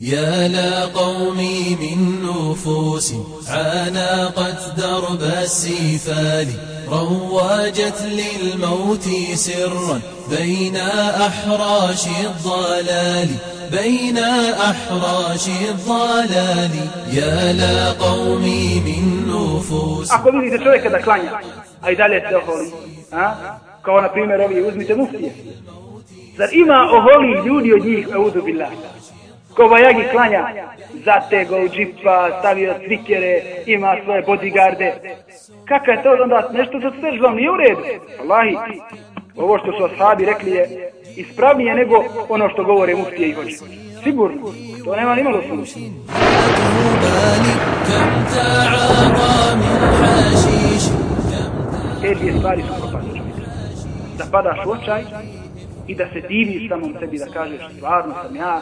يا لا قومي من نفوس عانقت درب السفال رواجت للموت سرا بين أحراش الضلال بين أحراش الضلال. يا لا قومي من نفوس أقول لك إذا شوية كذا كلانيا أي دالي التخوري كونا بريمير أبي وزمي تنفسي Zar ima oholi ljudi od njih, audu? Kobajagi klanja, zatego u džipa, stavio trikere, ima svoje bodyguarde. Kaka je to onda nešto za sve žlom, nije u redu? Allahi, ovo što su ashabi rekli je ispravnije nego ono što govore muftije i hoće. Sigurno, to nema ni malo. Te dvije stvari su propadne Da padaš u očaj i da se diviš samom sebi da kažeš stvarno sam ja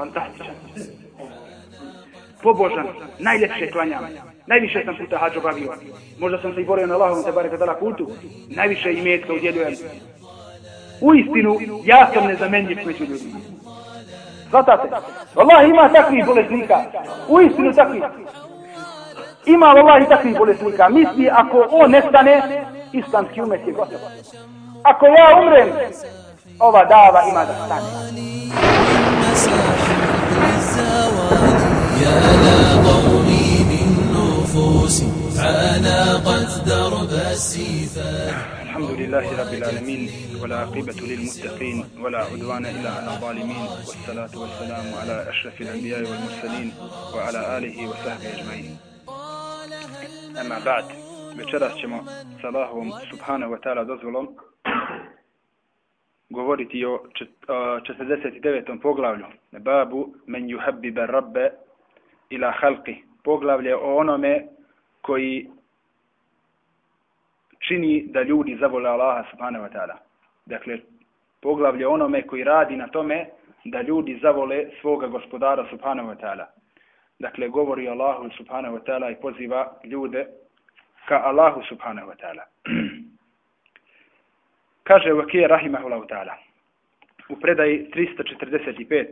fantastičan. Pobožan, najljepše klanjam. Najviše sam puta hađo bavio, Možda sam se i borio na Allahovom te barek dala kultu. Najviše imetka udjeljujem. U istinu, ja sam nezamenljiv među ljudima. Svatate? Allah ima takvih bolesnika. U istinu takvih. Ima Allah i takvih bolesnika. Misli ako on nestane, islamski umet je gotov. Ako ja umrem, ova dava ima da stane. لا قومي من نفوس عانقت درب السفال الحمد لله رب العالمين ولا عقبة للمتقين ولا عدوان إلا على الظالمين. والصلاة والسلام على أشرف الأنبياء والمرسلين وعلى آله وصحبه أجمعين. أما بعد večeras ćemo sa Allahovom subhanahu wa ta'ala dozvolom govoriti o čet- a, 49. poglavlju babu men yuhabbiba rabbe ila halqi poglavlje o onome koji čini da ljudi zavole Allaha subhanahu wa ta'ala. Dakle, poglavlje o onome koji radi na tome da ljudi zavole svoga gospodara subhanahu wa ta'ala. Dakle, govori Allahu subhanahu wa ta'ala i poziva ljude ka Allahu subhanahu wa ta'ala. Kaže Vakije rahimahullahu ta'ala u predaji 345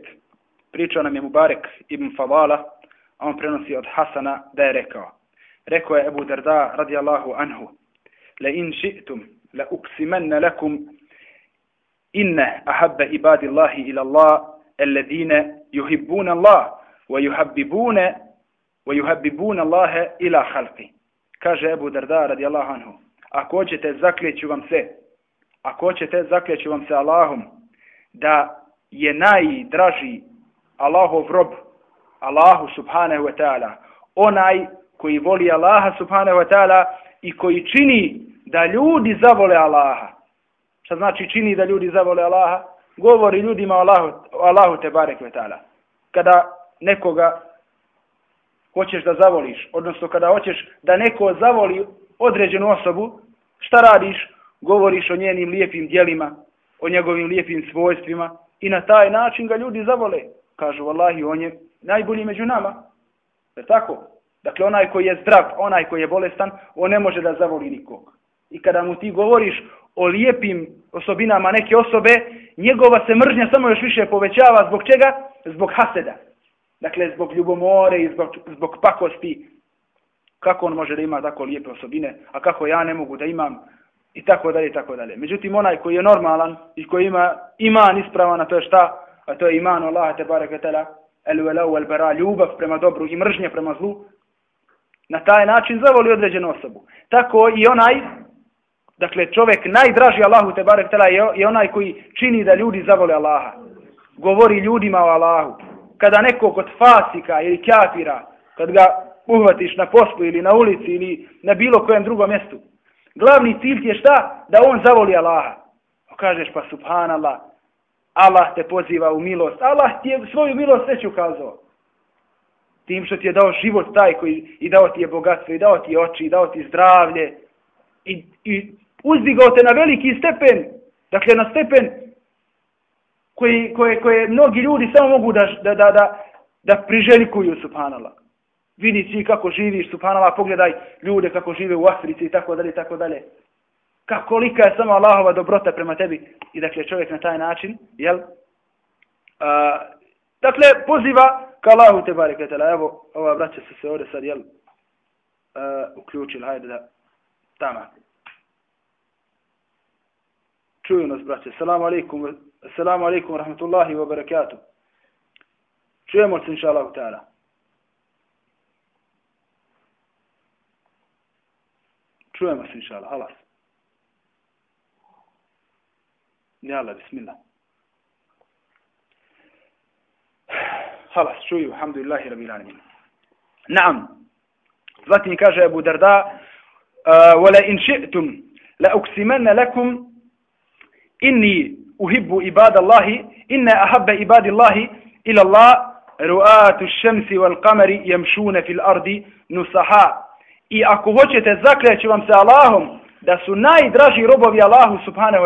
pričao nam je Mubarek ibn Fadala, a on prenosi od Hasana da je rekao. Rekao je Ebu Darda radijallahu anhu, le in ši'tum, la uksimanna lakum inne ahabbe ibadi Allahi ila Allah, alladine yuhibbuna Allah, wa yuhabbibune, wa yuhabbibuna Allahe ila halqi. Kaže Ebu Darda radijallahu anhu, ako hoćete zakljeću vam se, ako hoćete zakljeću vam se Allahom, da je najdraži Allahov rob, Allahu subhanahu wa ta'ala, onaj koji voli Allaha subhanahu wa ta'ala i koji čini da ljudi zavole Allaha. Šta znači čini da ljudi zavole Allaha? Govori ljudima o Allahu, o Allahu te barek wa ta'ala. Kada nekoga hoćeš da zavoliš, odnosno kada hoćeš da neko zavoli određenu osobu, šta radiš? Govoriš o njenim lijepim dijelima, o njegovim lijepim svojstvima i na taj način ga ljudi zavole. Kažu, vallahi, on je najbolji među nama. Je tako? Dakle, onaj koji je zdrav, onaj koji je bolestan, on ne može da zavoli nikog. I kada mu ti govoriš o lijepim osobinama neke osobe, njegova se mržnja samo još više povećava. Zbog čega? Zbog haseda. Dakle, zbog ljubomore i zbog, zbog pakosti. Kako on može da ima tako lijepe osobine, a kako ja ne mogu da imam i tako dalje i tako dalje. Međutim, onaj koji je normalan i koji ima iman ispravan, a to je šta? A to je iman Allaha te barek el velau el bera, ljubav prema dobru i mržnje prema zlu, na taj način zavoli određenu osobu. Tako i onaj, dakle čovjek najdraži Allahu te barek tela je, je onaj koji čini da ljudi zavole Allaha. Govori ljudima o Allahu. Kada neko kod fasika ili kafira, kad ga uhvatiš na poslu ili na ulici ili na bilo kojem drugom mjestu, Glavni cilj je šta? Da on zavoli Allaha. Pa kažeš pa subhanallah, Allah te poziva u milost. Allah ti je svoju milost već ukazao. Tim što ti je dao život taj koji i dao ti je bogatstvo i dao ti je oči i dao ti zdravlje i, i uzdigao te na veliki stepen. Dakle na stepen koji, koje, koje mnogi ljudi samo mogu da, da, da, da, da priželjkuju subhanallah vidi si kako živiš, subhanallah, pogledaj ljude kako žive u Africi i tako dalje, tako dalje. Kako kolika je samo Allahova dobrota prema tebi. I dakle čovjek na taj način, jel, a, Dakle, poziva ka Allahu te barek tala. Evo, ova braća su se ovdje sad, jel, A, uključili, hajde da, tamo. Čuju nas, braće. Salamu alaikum, salamu alaikum, rahmatullahi wa barakatuh. Čujemo se, inša Allah, ta'ala. Čujemo se, inša Allah, halas. يلا بسم الله. خلاص شوي. الحمد لله رب العالمين. نعم. ذاتني كاجة أبو درداء آه، ولا إن شئتم لأقسمن لكم إني أحب عباد الله إن أحب عباد الله إلى الله. رؤات الشمس والقمر يمشون في الأرض نصحاء I ako hoćete, zakljeću vam se Allahom da su najdraži robovi Allahu subhanahu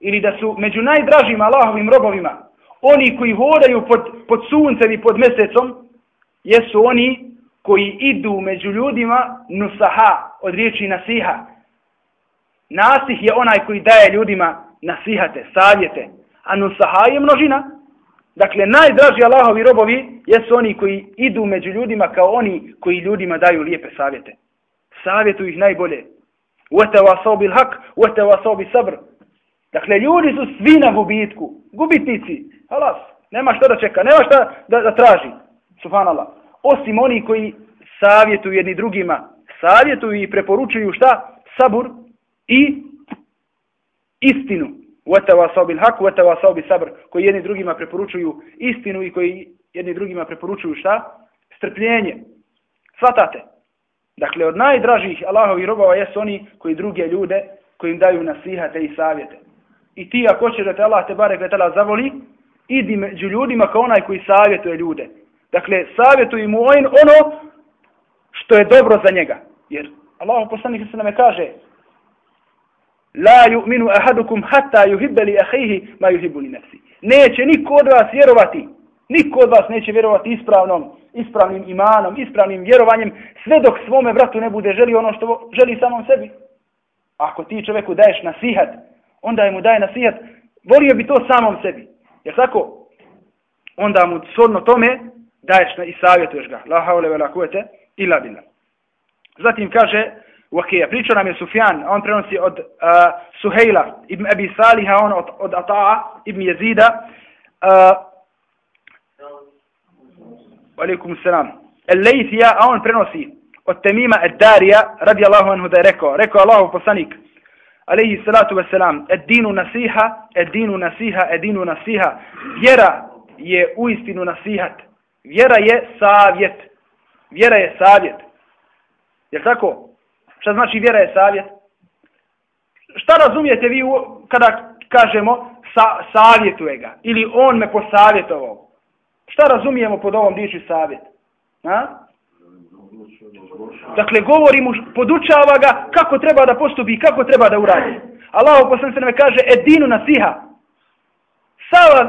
ili da su među najdražim Allahovim robovima oni koji hodaju pod, pod suncem i pod mesecom jesu oni koji idu među ljudima nusaha od riječi nasiha. Nasih je onaj koji daje ljudima nasihate, savjete, a nusaha je množina. Dakle, najdraži Allahovi robovi jesu oni koji idu među ljudima kao oni koji ljudima daju lijepe savjete. Savjetu ih najbolje. Uete wa bil hak, uete wa bil sabr. Dakle, ljudi su svi na gubitku. Gubitnici. Halas. Nema što da čeka. Nema što da, da traži. Subhanallah. Osim oni koji savjetuju jedni drugima. Savjetuju i preporučuju šta? Sabur i istinu. Uete wa bil hak, uete wa bil sabr. Koji jedni drugima preporučuju istinu i koji jedni drugima preporučuju šta? Strpljenje. Svatate. Dakle, od najdražih Allahovi robova jesu oni koji druge ljude, koji im daju nasihate i savjete i ti ako hoćeš da te Allah te barek vetala zavoli, idi među ljudima kao onaj koji savjetuje ljude. Dakle, savjetuj mu on, ono što je dobro za njega. Jer Allah poslanik se nam kaže La yu'minu ahadukum hatta yuhibba li akhihi ma yuhibbu li nafsi. Neće niko od vas vjerovati. Niko od vas neće vjerovati ispravnom, ispravnim imanom, ispravnim vjerovanjem sve dok svome bratu ne bude želi ono što želi samom sebi. Ako ti čovjeku daješ nasihat, onda je mu daje nasihat, volio bi to samom sebi. Jer tako, onda mu shodno tome daješ na, i savjetuješ ga. La haule vela kuvete ila bila. Zatim kaže, Wakija, pričao nam je Sufjan, on prenosi od uh, Suhejla ibn Abi Saliha, on od, od Ata'a ibn Jezida. Uh, alaikum salam. El Lejthija, a on prenosi od Temima Ed-Darija, radi Allahu anhu da je rekao, rekao Allahu poslanik, alaihi salatu wasalam, ed dinu nasiha, ed dinu nasiha, ed dinu nasiha. Vjera je u istinu nasihat. Vjera je savjet. Vjera je savjet. Je tako? Šta znači vjera je savjet? Šta razumijete vi u, kada kažemo sa, savjetuje ga? Ili on me posavjetovao? Šta razumijemo pod ovom riječi savjet? Ha? Dakle, govori mu, podučava ga kako treba da postupi i kako treba da uradi. Allahu poslanik se nam kaže, edinu nasiha. Sava,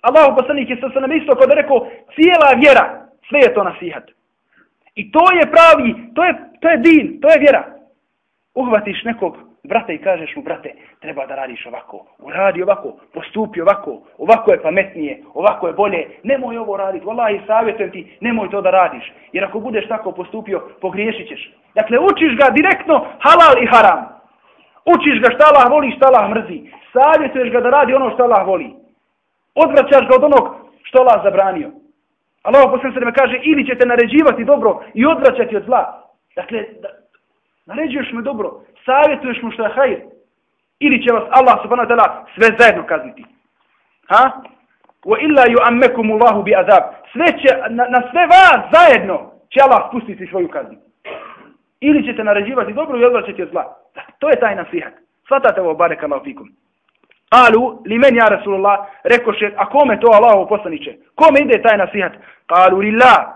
Allahu poslanik je sa nam isto kod rekao, cijela vjera, sve je to nasihat. I to je pravi, to je, to je din, to je vjera. Uhvatiš nekog brate i kažeš mu, brate, treba da radiš ovako, uradi ovako, postupi ovako, ovako je pametnije, ovako je bolje, nemoj ovo raditi, vallahi savjetujem ti, nemoj to da radiš, jer ako budeš tako postupio, pogriješit ćeš. Dakle, učiš ga direktno halal i haram. Učiš ga šta Allah voli, šta Allah mrzi. Savjetuješ ga da radi ono što Allah voli. Odvraćaš ga od onog što Allah zabranio. Allah posljedno se kaže, ili ćete naređivati dobro i odvraćati od zla. Dakle, da, naređuješ me dobro, savjetuješ mu što je hajr, ili će vas Allah subhanahu wa ta'ala sve zajedno kazniti. Ha? Wa illa yu'ammakum Allahu bi azab. Sve će na, na sve vas zajedno će Allah spustiti svoju kaznu. Ili ćete naređivati dobro i odvraćati od zla. To je taj nasihat. Svatate ovo barek Allah fikum. Alu, li men ja Rasulullah, rekoše, a kome to Allahu poslaniće? Kome ide taj nasihat? Kalu, lillah,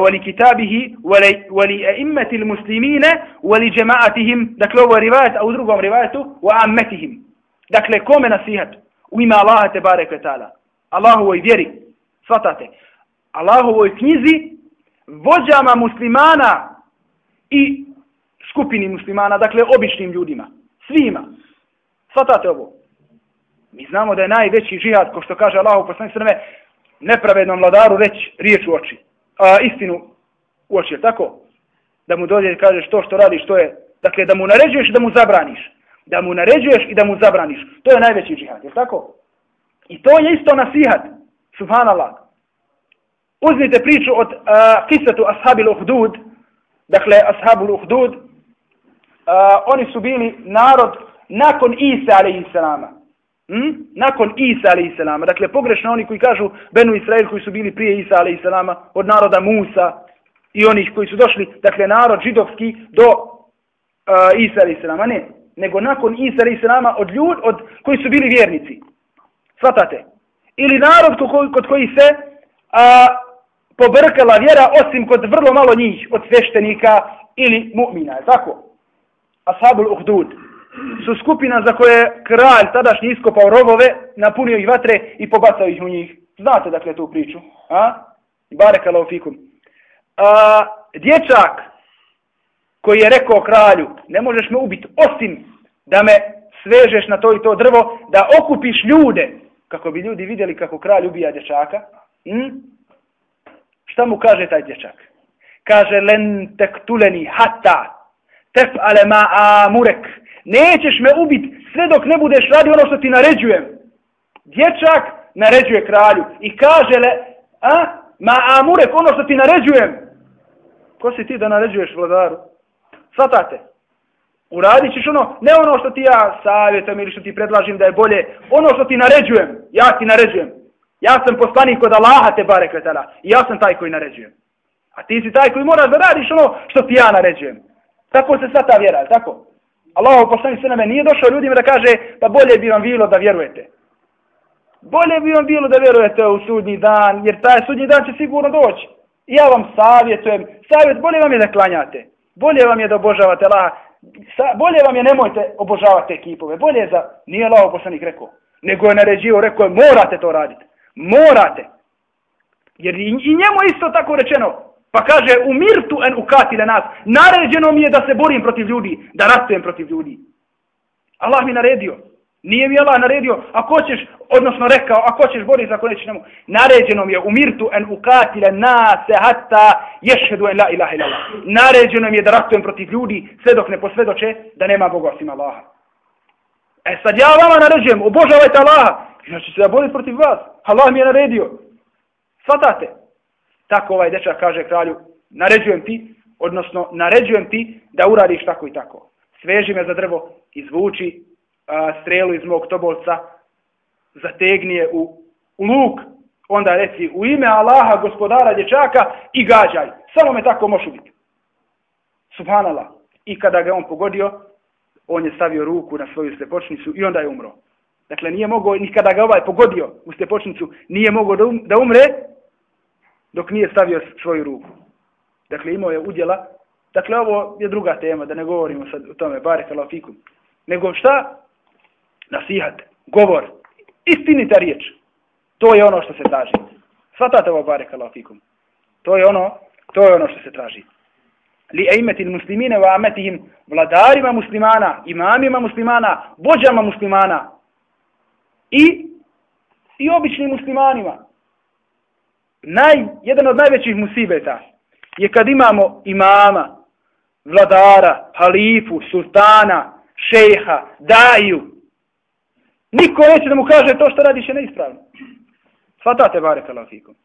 ولكتابه ولأئمة المسلمين ولجماعتهم dakle ovo je rivajet, a u drugom rivajetu وأمتهم dakle kome nasihat u ime Allaha te barek ve ta'ala Allahovoj vjeri svatate Allahovoj knjizi vođama muslimana i skupini muslimana dakle običnim ljudima svima svatate ovo mi znamo da je najveći žihad ko što kaže Allahu poslanik sveme nepravednom vladaru reći riječ u oči, a, istinu u oči, tako? Da mu dođe i kažeš to što radiš, to je, dakle, da mu naređuješ i da mu zabraniš. Da mu naređuješ i da mu zabraniš. To je najveći džihad, je tako? I to je isto nasihat, subhanallah. Uzmite priču od uh, kisatu ashabil uhdud, dakle, ashabul uhdud, uh, oni su bili narod nakon Isa, alaihi salama. Hm? Nakon Isa, alaihi salama. Dakle, pogrešno oni koji kažu Benu Israel, koji su bili prije Isa, alaihi salama, od naroda Musa i onih koji su došli, dakle, narod židovski do uh, Isa, alaihi salama. Ne, nego nakon Isa, alaihi salama, od ljud, od koji su bili vjernici. Svatate? Ili narod kod, kod koji se a, pobrkala vjera osim kod vrlo malo njih od sveštenika ili mu'mina. Tako? Ashabul Uhdud su skupina za koje kralj tadašnji iskopao rovove, napunio ih vatre i pobacao ih u njih. Znate dakle tu priču? A? Barekala fikum. A, dječak koji je rekao kralju, ne možeš me ubiti osim da me svežeš na to i to drvo, da okupiš ljude, kako bi ljudi vidjeli kako kralj ubija dječaka. Hm? Šta mu kaže taj dječak? Kaže, len tektuleni hata, tef ale ma amurek, nećeš me ubiti sve dok ne budeš radi ono što ti naređujem. Dječak naređuje kralju i kaže le, a, ma amurek, ono što ti naređujem. Ko si ti da naređuješ vladaru? Svatate. Uradit ćeš ono, ne ono što ti ja savjetujem ili što ti predlažim da je bolje, ono što ti naređujem, ja ti naređujem. Ja sam poslanik kod Allaha te bare kretala i ja sam taj koji naređujem. A ti si taj koji moraš da radiš ono što ti ja naređujem. Tako se sva ta vjera, tako? Allah poslanik sve na nije došao ljudima da kaže pa bolje bi vam bilo da vjerujete. Bolje bi vam bilo da vjerujete u sudnji dan, jer taj sudnji dan će sigurno doći. I ja vam savjetujem, savjet, bolje vam je da klanjate. Bolje vam je da obožavate Allah. Bolje vam je nemojte obožavati ekipove, kipove. Bolje je za, nije Allah poslanik rekao. Nego je naređio, rekao je morate to raditi. Morate. Jer i, i njemu isto tako rečeno. Pa kaže, umirtu en ukatile nas. Naređeno mi je da se borim protiv ljudi, da ratujem protiv ljudi. Allah mi naredio. Nije mi Allah naredio, ako ćeš, odnosno rekao, ako ćeš boriti za koneći nemu. Naređeno mi je, umirtu en ukatile nas hatta ješhedu en la ilaha ilala. Naređeno mi je da ratujem protiv ljudi, sve dok ne posvedoče da nema Boga osim Allaha. E sad ja vama naređujem, obožavajte Allaha. Znači se da boriti protiv vas. Allah mi je naredio. Svatate. Tako ovaj dečak kaže kralju, naređujem ti, odnosno naređujem ti da uradiš tako i tako. Sveži me za drvo, izvuči a, strelu iz mog tobolca, zategnije u, u luk, onda reci u ime Allaha, gospodara dječaka i gađaj. Samo me tako može biti. Subhanallah. I kada ga on pogodio, on je stavio ruku na svoju slepočnicu i onda je umro. Dakle, nije mogao, ni kada ga ovaj pogodio u slepočnicu, nije mogao da, um, da umre, dok nije stavio svoju ruku. Dakle, imao je udjela. Dakle, ovo je druga tema, da ne govorimo sad o tome, bare kalafikum. Nego šta? Nasihat, govor, istinita riječ. To je ono što se traži. Svatate ovo, bare kalafikum. To je ono, to je ono što se traži. Li ejmeti muslimine wa ametihim vladarima muslimana, imamima muslimana, vođama muslimana i, i običnim muslimanima naj, jedan od najvećih musibeta je kad imamo imama, vladara, halifu, sultana, šeha, daju. Niko neće da mu kaže to što radiš je neispravno. Svatate bare kalafikom.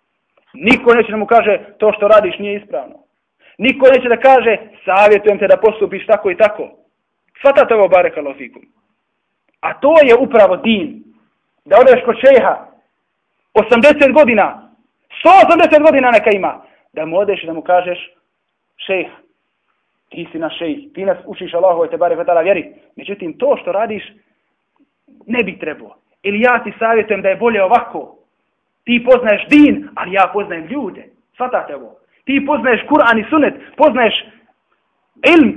Niko neće da mu kaže to što radiš nije ispravno. Niko neće da kaže savjetujem te da postupiš tako i tako. Svatate ovo bare kalafikom. A to je upravo din. Da odeš kod šeha 80 godina 180 godina neka ima. Da mu odeš i da mu kažeš, šejh, ti si naš šejh, ti nas učiš Allahove te bare vetala vjeri. Međutim, to što radiš, ne bi trebalo. Ili ja ti savjetujem da je bolje ovako. Ti poznaješ din, ali ja poznajem ljude. Svatate ovo. Ti poznaješ Kur'an i Sunet, poznaješ ilm,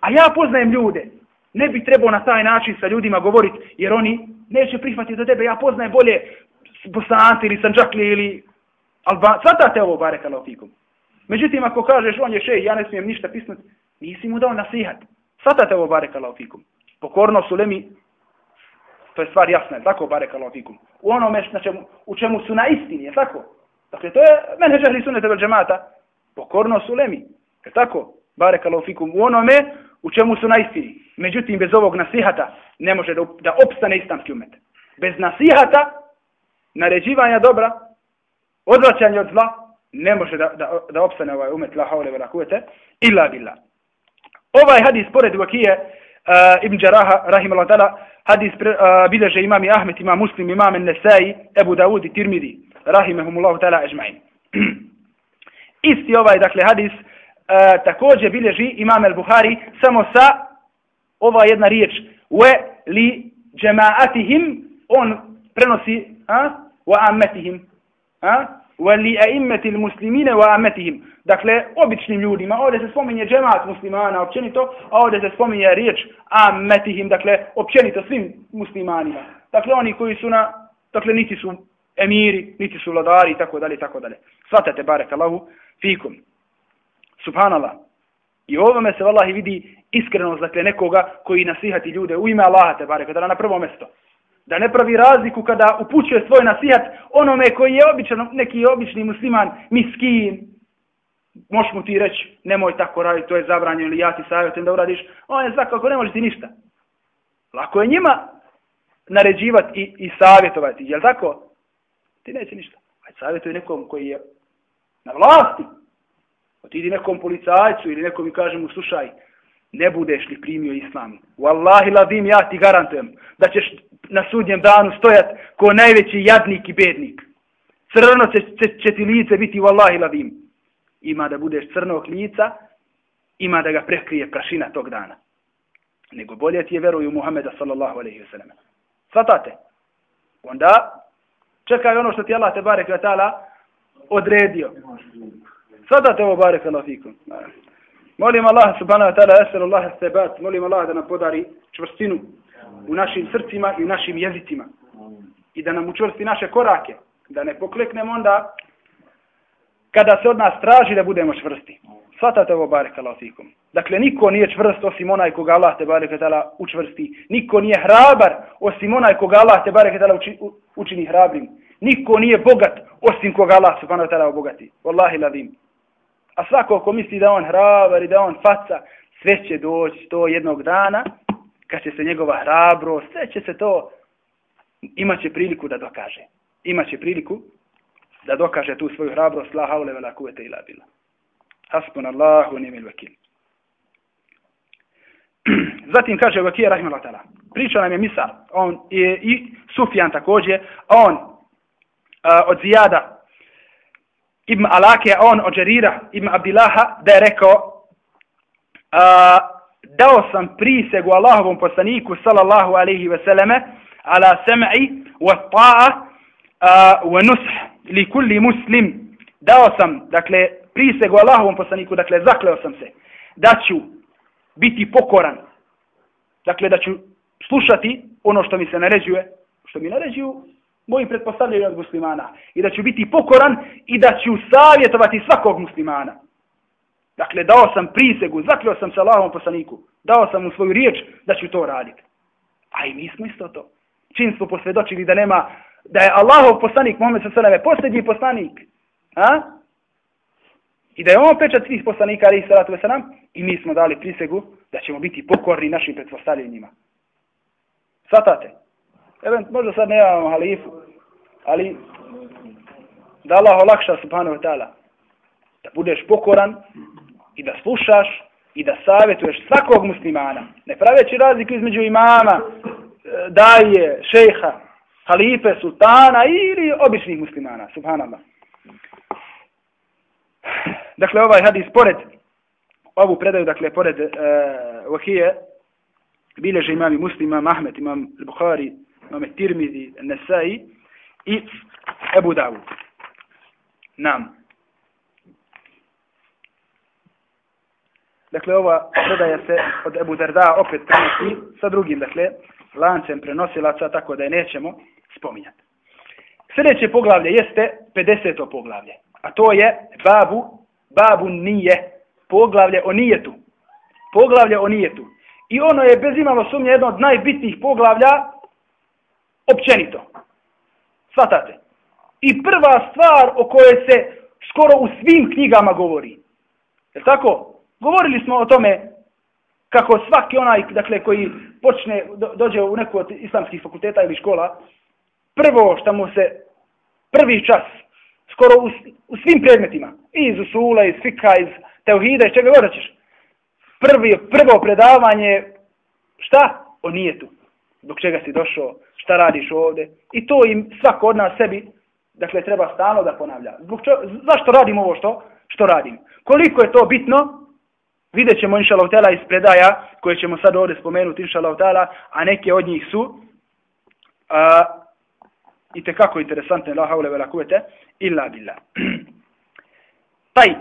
a ja poznajem ljude. Ne bi trebao na taj način sa ljudima govoriti, jer oni neće prihvatiti za tebe. Ja poznajem bolje bosanci ili sanđakli ili Alba, svatate ovo, bareka laufikum. Međutim, ako kažeš, on je šej, ja ne smijem ništa pisnuti, nisi mu dao nasihat. Svatate ovo, bareka laufikum. Pokorno su lemi, to je stvar jasna, tako, bareka laufikum. U onome na čemu, u čemu su na istini, je tako? Dakle, to je menheđ ahli sunete vel džemata. Pokorno su lemi. Je tako? Bareka fikum u onome u čemu su na istini. Međutim, bez ovog nasihata ne može da, da opstane islamski umet. Bez nasihata, naređivanja dobra, odvraćanje od zla, ne može da, da, da opstane ovaj umet la haule vela kuvete illa billah. Ovaj hadis pored vakije uh, Ibn Đaraha, rahimahullah ta'ala, hadis pre, eh, uh, bileže imami Ahmet, imam Muslim, imam Nesai, Ebu Dawud i Tirmidi, rahimahumullahu ta'ala ežma'in. Isti ovaj, dakle, hadis uh, također bileži imam al-Buhari samo sa ova jedna riječ we li džema'atihim on prenosi a, wa ammetihim a, wali a'immati al-muslimina wa amatihim dakle običnim ljudima ovdje se spominje džemat muslimana općenito a ovdje se spominje riječ amatihim dakle općenito svim muslimanima. Dakle oni koji su na dakle niti su emiri niti su vladari i tako dalje tako dalje. Svatate barekallahu fikum. Subhanallah. I ovome se vallahi vidi iskrenost dakle nekoga koji nasihati ljude u ime Allaha te barekallahu na prvo mjesto da ne pravi razliku kada upućuje svoj nasihat onome koji je običan, neki obični musliman, miskin, moš mu ti reći, nemoj tako raditi, to je zabranjeno ili ja ti savjetujem da uradiš, on je svakako ne može ti ništa. Lako je njima naređivati i, i savjetovati, jel tako? Ti neće ništa. Ajde savjetuj nekom koji je na vlasti. Otidi nekom policajcu ili nekom i kaže mu, slušaj, ne budeš li primio islam. Wallahi ladim, ja ti garantujem da ćeš na sudnjem danu stojat ko najveći jadnik i bednik. Crno će, će, će ti lice biti, wallahi ladim. Ima da budeš crnog lica, ima da ga prekrije prašina tog dana. Nego bolje ti je veruju Muhammeda sallallahu alaihi wa sallam. Svatate? Onda čekaj ono što ti Allah te barek odredio. Svatate ovo barek Allah fikum. Molim Allah subhanahu wa ta'ala, esel Allah sebat, molim Allah da nam podari čvrstinu u našim srcima i u našim jezicima. I da nam učvrsti naše korake. Da ne pokleknemo onda kada se od nas traži da budemo čvrsti. Svatate ovo barek Allah fikum. Dakle, niko nije čvrst osim onaj koga Allah te barek ta'ala učvrsti. Niko nije hrabar osim onaj koga Allah te barek ta'ala uči, učini hrabrim. Niko nije bogat osim koga Allah subhanahu wa ta'ala obogati. Wallahi ladim. A svako ko misli da on hrabar i da on faca, sve će doći to jednog dana, kad će se njegova hrabro, sve će se to, imaće priliku da dokaže. Imaće priliku da dokaže tu svoju hrabrost, la haule vela kuvete ila bila. Hasbun Allahu nimil vakil. Zatim kaže Vakija Rahimala Tala. Priča nam je Misa, on je i Sufjan također, on a, od Zijada Ibn Alake, on od Đerira, Ibn Abdillaha, da je rekao a, dao sam prisegu Allahovom poslaniku, sallallahu alaihi ve selleme, ala sem'i wa ta'a wa nush li kulli muslim. Dao sam, dakle, prisegu Allahovom poslaniku, dakle, zakleo sam se, da ću biti pokoran, dakle, da ću slušati ono što mi se naređuje, što mi naređuju, moji pretpostavljaju od muslimana i da ću biti pokoran i da ću savjetovati svakog muslimana. Dakle, dao sam prisegu, zaklio sam se Allahom poslaniku, dao sam mu svoju riječ da ću to raditi. A i mi smo isto to. Čim smo posvjedočili da nema, da je Allahov poslanik, Muhammed s.a.v. posljednji poslanik. A? I da je on pečat svih poslanika, ali i salatu veselam, i mi smo dali prisegu da ćemo biti pokorni našim pretpostavljenjima. Svatate? Event, možda sad ne imamo halifu, ali da Allah olakša subhanahu wa ta'ala da budeš pokoran i da slušaš i da savjetuješ svakog muslimana. Ne praveći razliku između imama, eh, daje, šeha, halife, sultana ili običnih muslimana, subhanallah. Dakle, ovaj hadis pored ovu predaju, dakle, pored eh, uh, vahije, bileže imam i muslima, Mahmed, imam Bukhari, imame Tirmidhi, Nesai i Ebu Dawud. Nam. Dakle, ova predaja se od Ebu Darda opet prenosi sa drugim, dakle, lancem prenosilaca, tako da je nećemo spominjati. Sljedeće poglavlje jeste 50. poglavlje, a to je babu, babu nije, poglavlje o nijetu. Poglavlje o nijetu. I ono je bez imalo sumnje jedno od najbitnijih poglavlja općenito. Svatate. i prva stvar o kojoj se skoro u svim knjigama govori. Je tako? Govorili smo o tome kako svaki onaj dakle, koji počne, dođe u neku od islamskih fakulteta ili škola, prvo što mu se prvi čas, skoro u, u svim predmetima, iz usula, iz fika, iz teuhida, iz čega god ćeš, prvi, prvo predavanje, šta? O nijetu. Zbog čega si došao, šta radiš ovde. I to im svako od nas sebi, dakle, treba stalno da ponavlja. Zbog čo, zašto radim ovo što? Što radim? Koliko je to bitno? Vidjet ćemo, inša Allah, iz predaja, koje ćemo sad ovdje spomenuti, inša Allah, a neke od njih su a, i tekako interesantne, la haule vela kuvete, illa billah. Tajt.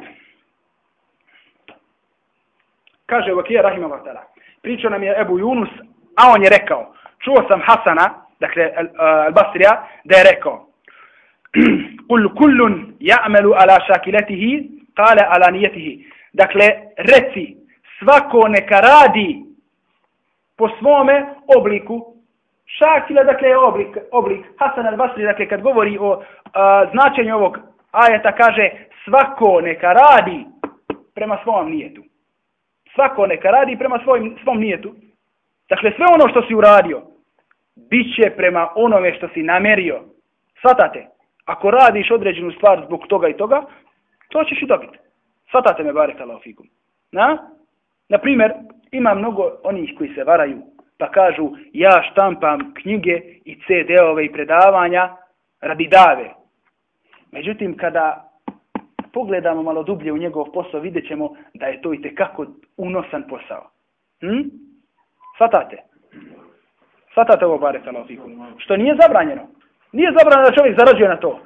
Kaže Vakija Rahimahullah ta'ala. Pričao nam je Ebu Yunus, a on je rekao, čuo sam Hasana, dakle uh, Al-Basrija, da je rekao, Kul kullun ja'melu ala šakiletihi, kale ala nijetihi. Dakle, reci, svako neka radi po svome obliku. Šakila, dakle, je oblik, oblik. Hasan al-Basri, dakle, kad govori o a, značenju ovog ajeta, kaže, svako neka radi prema svom nijetu. Svako neka radi prema svojim, svom nijetu. Dakle, sve ono što si uradio, bit će prema onome što si namerio. Svatate, ako radiš određenu stvar zbog toga i toga, to ćeš i dobiti. Svatate me, barek Allah fikum. Na? Naprimjer, ima mnogo onih koji se varaju, pa kažu, ja štampam knjige i CD-ove i predavanja radi dave. Međutim, kada pogledamo malo dublje u njegov posao, vidjet ćemo da je to i tekako unosan posao. Hm? Svatate? Svatate ovo bare salafiku? Što nije zabranjeno. Nije zabranjeno da čovjek zarađuje na to.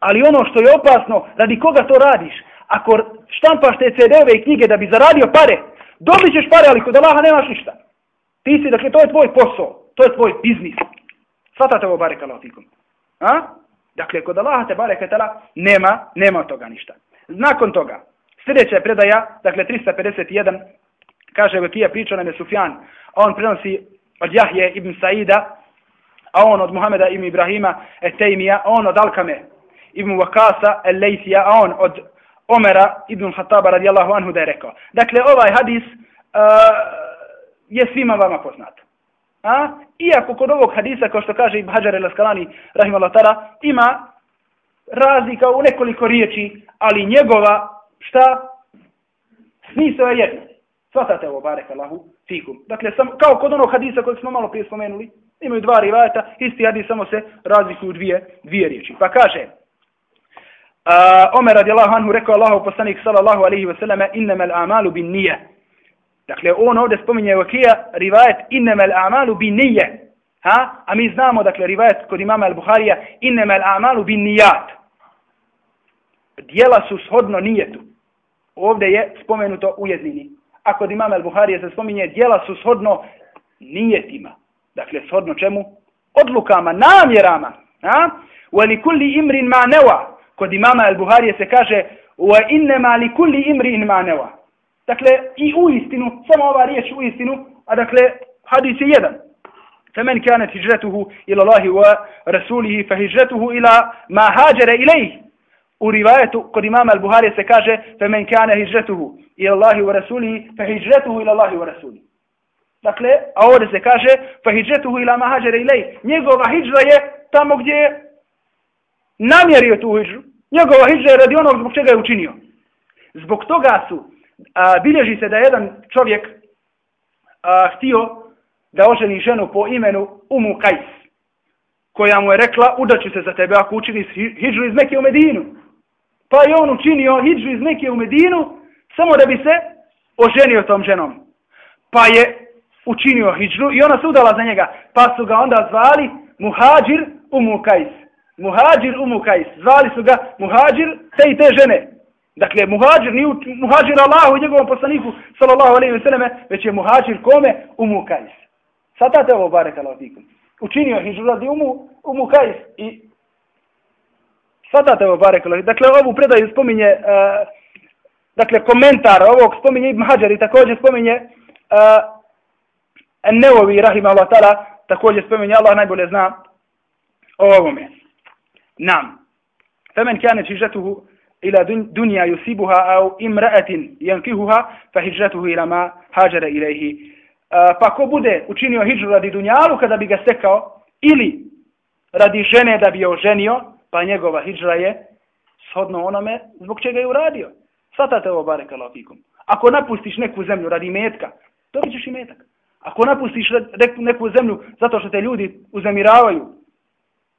Ali ono što je opasno, radi koga to radiš? Ako štampaš te CD-ove i knjige da bi zaradio pare, dobit ćeš pare, ali kod Allaha nemaš ništa. Ti si, dakle, to je tvoj posao. To je tvoj biznis. Svatate ovo bare salafiku? A? Dakle, kod Allaha te bare ketala, nema, nema toga ništa. Nakon toga, sljedeća je predaja, dakle 351, kaže Vekija pričao nam je Sufjan, a on prenosi od Jahje ibn Saida, a on od Muhameda ibn Ibrahima Etejmija, a on od Alkame ibn Vakasa el a on od Omera ibn Hataba radijallahu anhu da je rekao. Dakle, ovaj hadis uh, je svima vama poznat. A? Iako kod ovog hadisa, kao što kaže Ibn Hajar el-Askalani, rahimahullah tara, ima razlika u nekoliko riječi, ali njegova, šta? Smisao je jedno. Svatate ovo, barek Allahu, fikum. Dakle, sam, kao kod onog hadisa kojeg smo malo prije spomenuli, imaju dva rivajata, isti hadis samo se razlikuju dvije, dvije riječi. Pa kaže, uh, Omer radijallahu anhu rekao Allahu poslanik sallallahu alaihi wa innamal amalu bin nije. Dakle, on ovdje spominje vakija rivajet innamal amalu bin nije. Ha? A mi znamo, dakle, rivajet kod imama al-Buharija, innamal amalu bin nijat. Dijela su shodno nijetu. Ovdje je spomenuto u jednini a kod imama al-Buharije se spominje, dijela su shodno nijetima. Dakle, shodno čemu? Odlukama, namjerama. A? Wa li kulli imrin ma newa. Kod imama al-Buharije se kaže wa innema li kulli imrin ma newa. Dakle, i u istinu, samo ova riječ u istinu, a dakle, hadis je jedan. فمن كانت هجرته إلى الله ورسوله فهجرته إلى ما هاجر إليه u rivajetu kod imama al-Buhari se kaže فَمَنْ كَانَ هِجْرَتُهُ إِلَى ila Allahi wa rasulihi اللَّهِ وَرَسُولِهِ ila Allahi wa rasulihi. Dakle, a ovdje se kaže فَهِجْرَتُهُ إِلَى ila mahađere ilaj. Njegova hijra je tamo gdje je namjerio tu hijru. Njegova hijra je radi onog zbog čega je učinio. Zbog toga su, a, bilježi se da jedan čovjek a, htio da oženi ženu po imenu Umu Kajs koja mu je rekla udaću se za tebe ako učiniš hijđu iz Mekije u Medinu. Pa je on učinio hijđu iz Mekije u Medinu samo da bi se oženio tom ženom. Pa je učinio hijđu i ona se udala za njega. Pa su ga onda zvali Muhađir Umukajs. Muhađir Umukajs. Zvali su ga Muhađir te i te žene. Dakle, muhađir nije muhađir Allahu i njegovom poslaniku, sallallahu alaihi ve selleme, već je muhađir kome? Umukajs. Sada ovo bare Allah učinio hijđu radi umu, umu kajs i svatate ovo barekalo. Dakle, ovu predaju spominje, uh, dakle, komentar ovog spominje Ibn Hajar i također spominje eh, uh, Neovi, rahim Allah tala, također spominje Allah najbolje zna o ovome. Nam. Femen kane čižetuhu ila dunja yusibuha au imra'atin yankihuha fa hijratuhu ila ma hajara ilayhi eh, Pa ko bude učinio hijđu radi dunjalu kada bi ga stekao ili radi žene da bi je oženio, pa njegova hijra je shodno onome zbog čega je uradio. Svatate ovo bare kalafikum. Ako napustiš neku zemlju radi metka, dobit ćeš i metak. Ako napustiš neku zemlju zato što te ljudi uzemiravaju,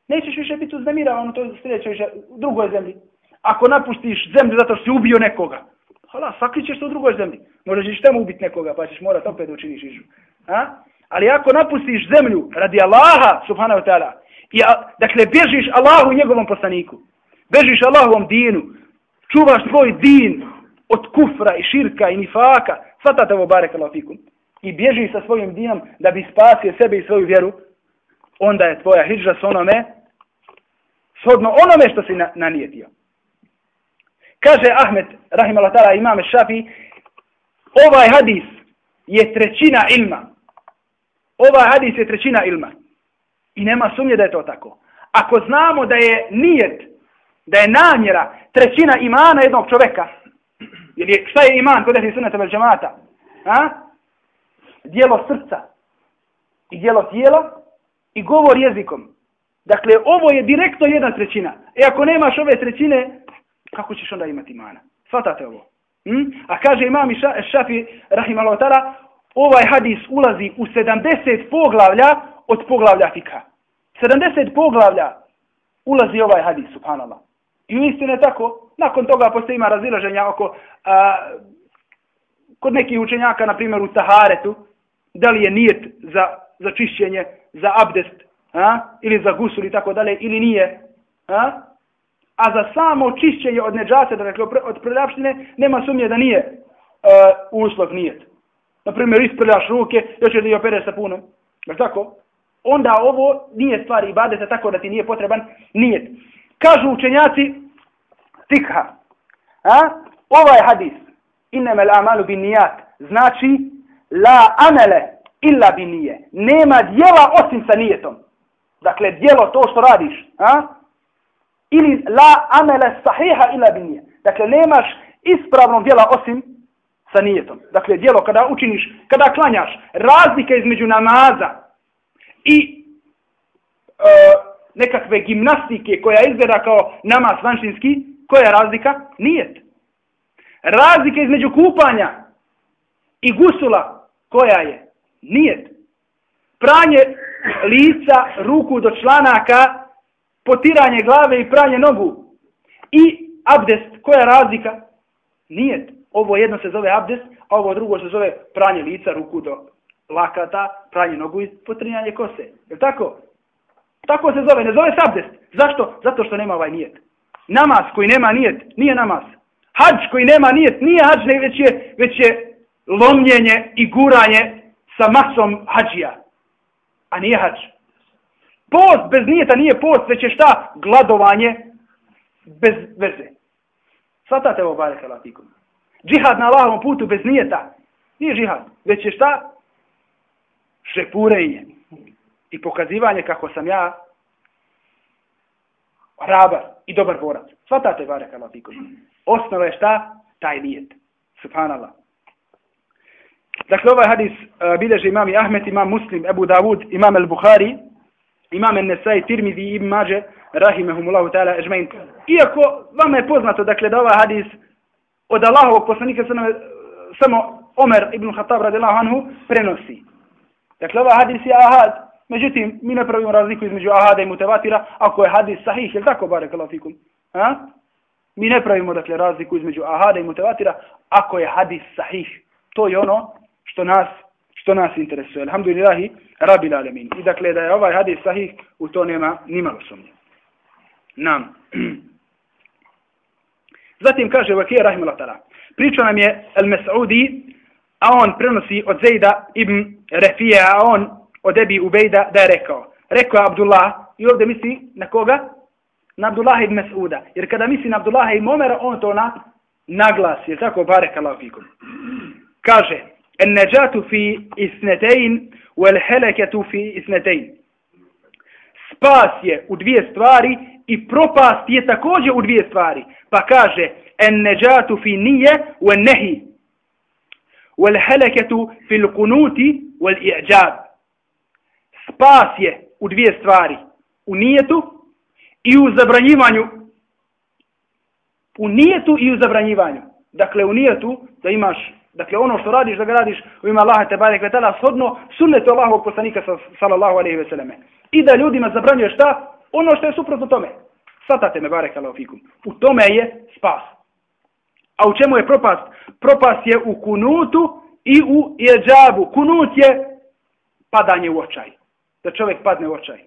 nećeš više biti uzemiravan u toj sljedećoj drugoj zemlji. Ako napustiš zemlju zato što si ubio nekoga, hala, sakrićeš se u drugoj zemlji. Možda ćeš tamo ubiti nekoga, pa ćeš morati opet učiniš ižu. A? Ali ako napustiš zemlju radi Allaha, subhanahu ta'ala, i, dakle, bježiš Allahu i njegovom poslaniku, bežiš Allahovom dinu, čuvaš svoj din od kufra i širka i nifaka, svatate ovo barek fikum, i bježiš sa svojim dinom da bi spasio sebe i svoju vjeru, onda je tvoja hijđa s onome, shodno onome što si na, nanijetio. Kaže Ahmed, rahim Allah ta'ala, imame Šafi, ovaj hadis je trećina ilma. Ovaj hadis je trećina ilma. I nema sumnje da je to tako. Ako znamo da je nijet, da je namjera trećina imana jednog čoveka, jer je, šta je iman kod ehli sunnata vel džemata? A? Dijelo srca i dijelo tijela i govor jezikom. Dakle, ovo je direktno jedna trećina. E ako nemaš ove trećine, kako ćeš onda imati imana? Svatate ovo. Hm? A kaže imam Šafi, rahim Allah, ovaj hadis ulazi u 70 poglavlja od poglavlja fika. 70 poglavlja ulazi ovaj hadis, subhanallah. I u istine tako, nakon toga postoji ima razilaženja oko, a, kod nekih učenjaka, na primjer u Taharetu, da li je nijet za, za čišćenje, za abdest, a, ili za gusul i tako dalje, ili nije. A? a za samo čišćenje od neđase, dakle od prljavštine, nema sumnje da nije uh, uslov nijet. Naprimjer, isprljaš ruke, još je da je opere sa punom. Znači tako? Onda ovo nije stvar ibadeta tako da ti nije potreban nijet. Kažu učenjaci, fikha, a? ovaj hadis, innemel amalu bin nijat, znači, la amele illa bin nije. Nema dijela osim sa nijetom. Dakle, dijelo to što radiš, a? ili la amele sahiha ila binije. Dakle, nemaš ispravnog djela osim sa nijetom. Dakle, djelo kada učiniš, kada klanjaš, razlika između namaza i e, nekakve gimnastike koja izgleda kao namaz vanšinski, koja je razlika? Nijet. Razlika između kupanja i gusula, koja je? Nijet. Pranje lica, ruku do članaka, potiranje glave i pranje nogu i abdest, koja razlika? Nijet. Ovo jedno se zove abdest, a ovo drugo se zove pranje lica, ruku do lakata, pranje nogu i potrinjanje kose. Je tako? Tako se zove, ne zove sabdest. Zašto? Zato što nema ovaj nijet. Namaz koji nema nijet, nije namaz. Hadž koji nema nijet, nije hadž, ne, već je, već je lomljenje i guranje sa masom hađija. A nije hadž. Post bez nijeta nije post, već je šta? Gladovanje bez veze. Svatate ovo bare halatikum. Džihad na Allahovom putu bez nijeta. Nije džihad, već je šta? Šepurenje. I pokazivanje kako sam ja hrabar i dobar borac. Svatate bare halatikum. Osnova je šta? Taj nijet. Subhanallah. Dakle, ovaj hadis uh, bilježi imam Ahmed, imam Muslim, Ebu Davud, imam El-Bukhari, imam Nesai, Tirmidhi i Ibn Mađe, rahimehumullahu ta'ala, ežmein. Iako vama je poznato, dakle, da ovaj hadis od Allahovog poslanika samo eh, Omer ibn Khattab radijallahu anhu prenosi. Dakle, ovaj hadis je ahad, međutim, mi ne pravimo razliku između ahada i mutevatira, ako je hadis sahih, je tako, barek Allah fikum? Ha? Mi ne pravimo, dakle, razliku između ahada i mutevatira, ako je hadis sahih. To je ono što nas što nas interesuje. Alhamdulillahi, rabil alemin. I dakle, da je ovaj hadis sahih, u to nema nimalo sumnje. Nam. Zatim kaže Vakija Rahimullah Tala. Priča nam je El Mes'udi, a on prenosi od Zejda ibn Refija, a on od Ebi Ubejda da je rekao. Rekao je Abdullah, i ovdje misli na koga? Na Abdullah ibn Mas'uda. Jer kada misli na Abdullah ibn Omera, on to na, naglasi. Jer tako barek Allah fikum. Kaže, en neđatu fi isnetein, u el heleketu fi isnetein. Spas je u dvije stvari i propast je također u dvije stvari. Pa kaže, en neđatu fi nije u en nehi. Wal فِي الْقُنُوتِ وَالْإِعْجَابِ. Spas je u dvije stvari. U nijetu i u zabranjivanju. U nijetu i u zabranjivanju. Dakle, u nijetu da imaš Dakle, ono što radiš, da ga radiš u ima Allaha te barek vetala, shodno sunnetu Allahovog poslanika sallallahu alaihi ve selleme. I da ljudima zabranjuje šta? Ono što je suprotno tome. Satate me barek Allah fikum. U tome je spas. A u čemu je propast? Propast je u kunutu i u jeđabu. Kunut je padanje u očaj. Da čovjek padne u očaj.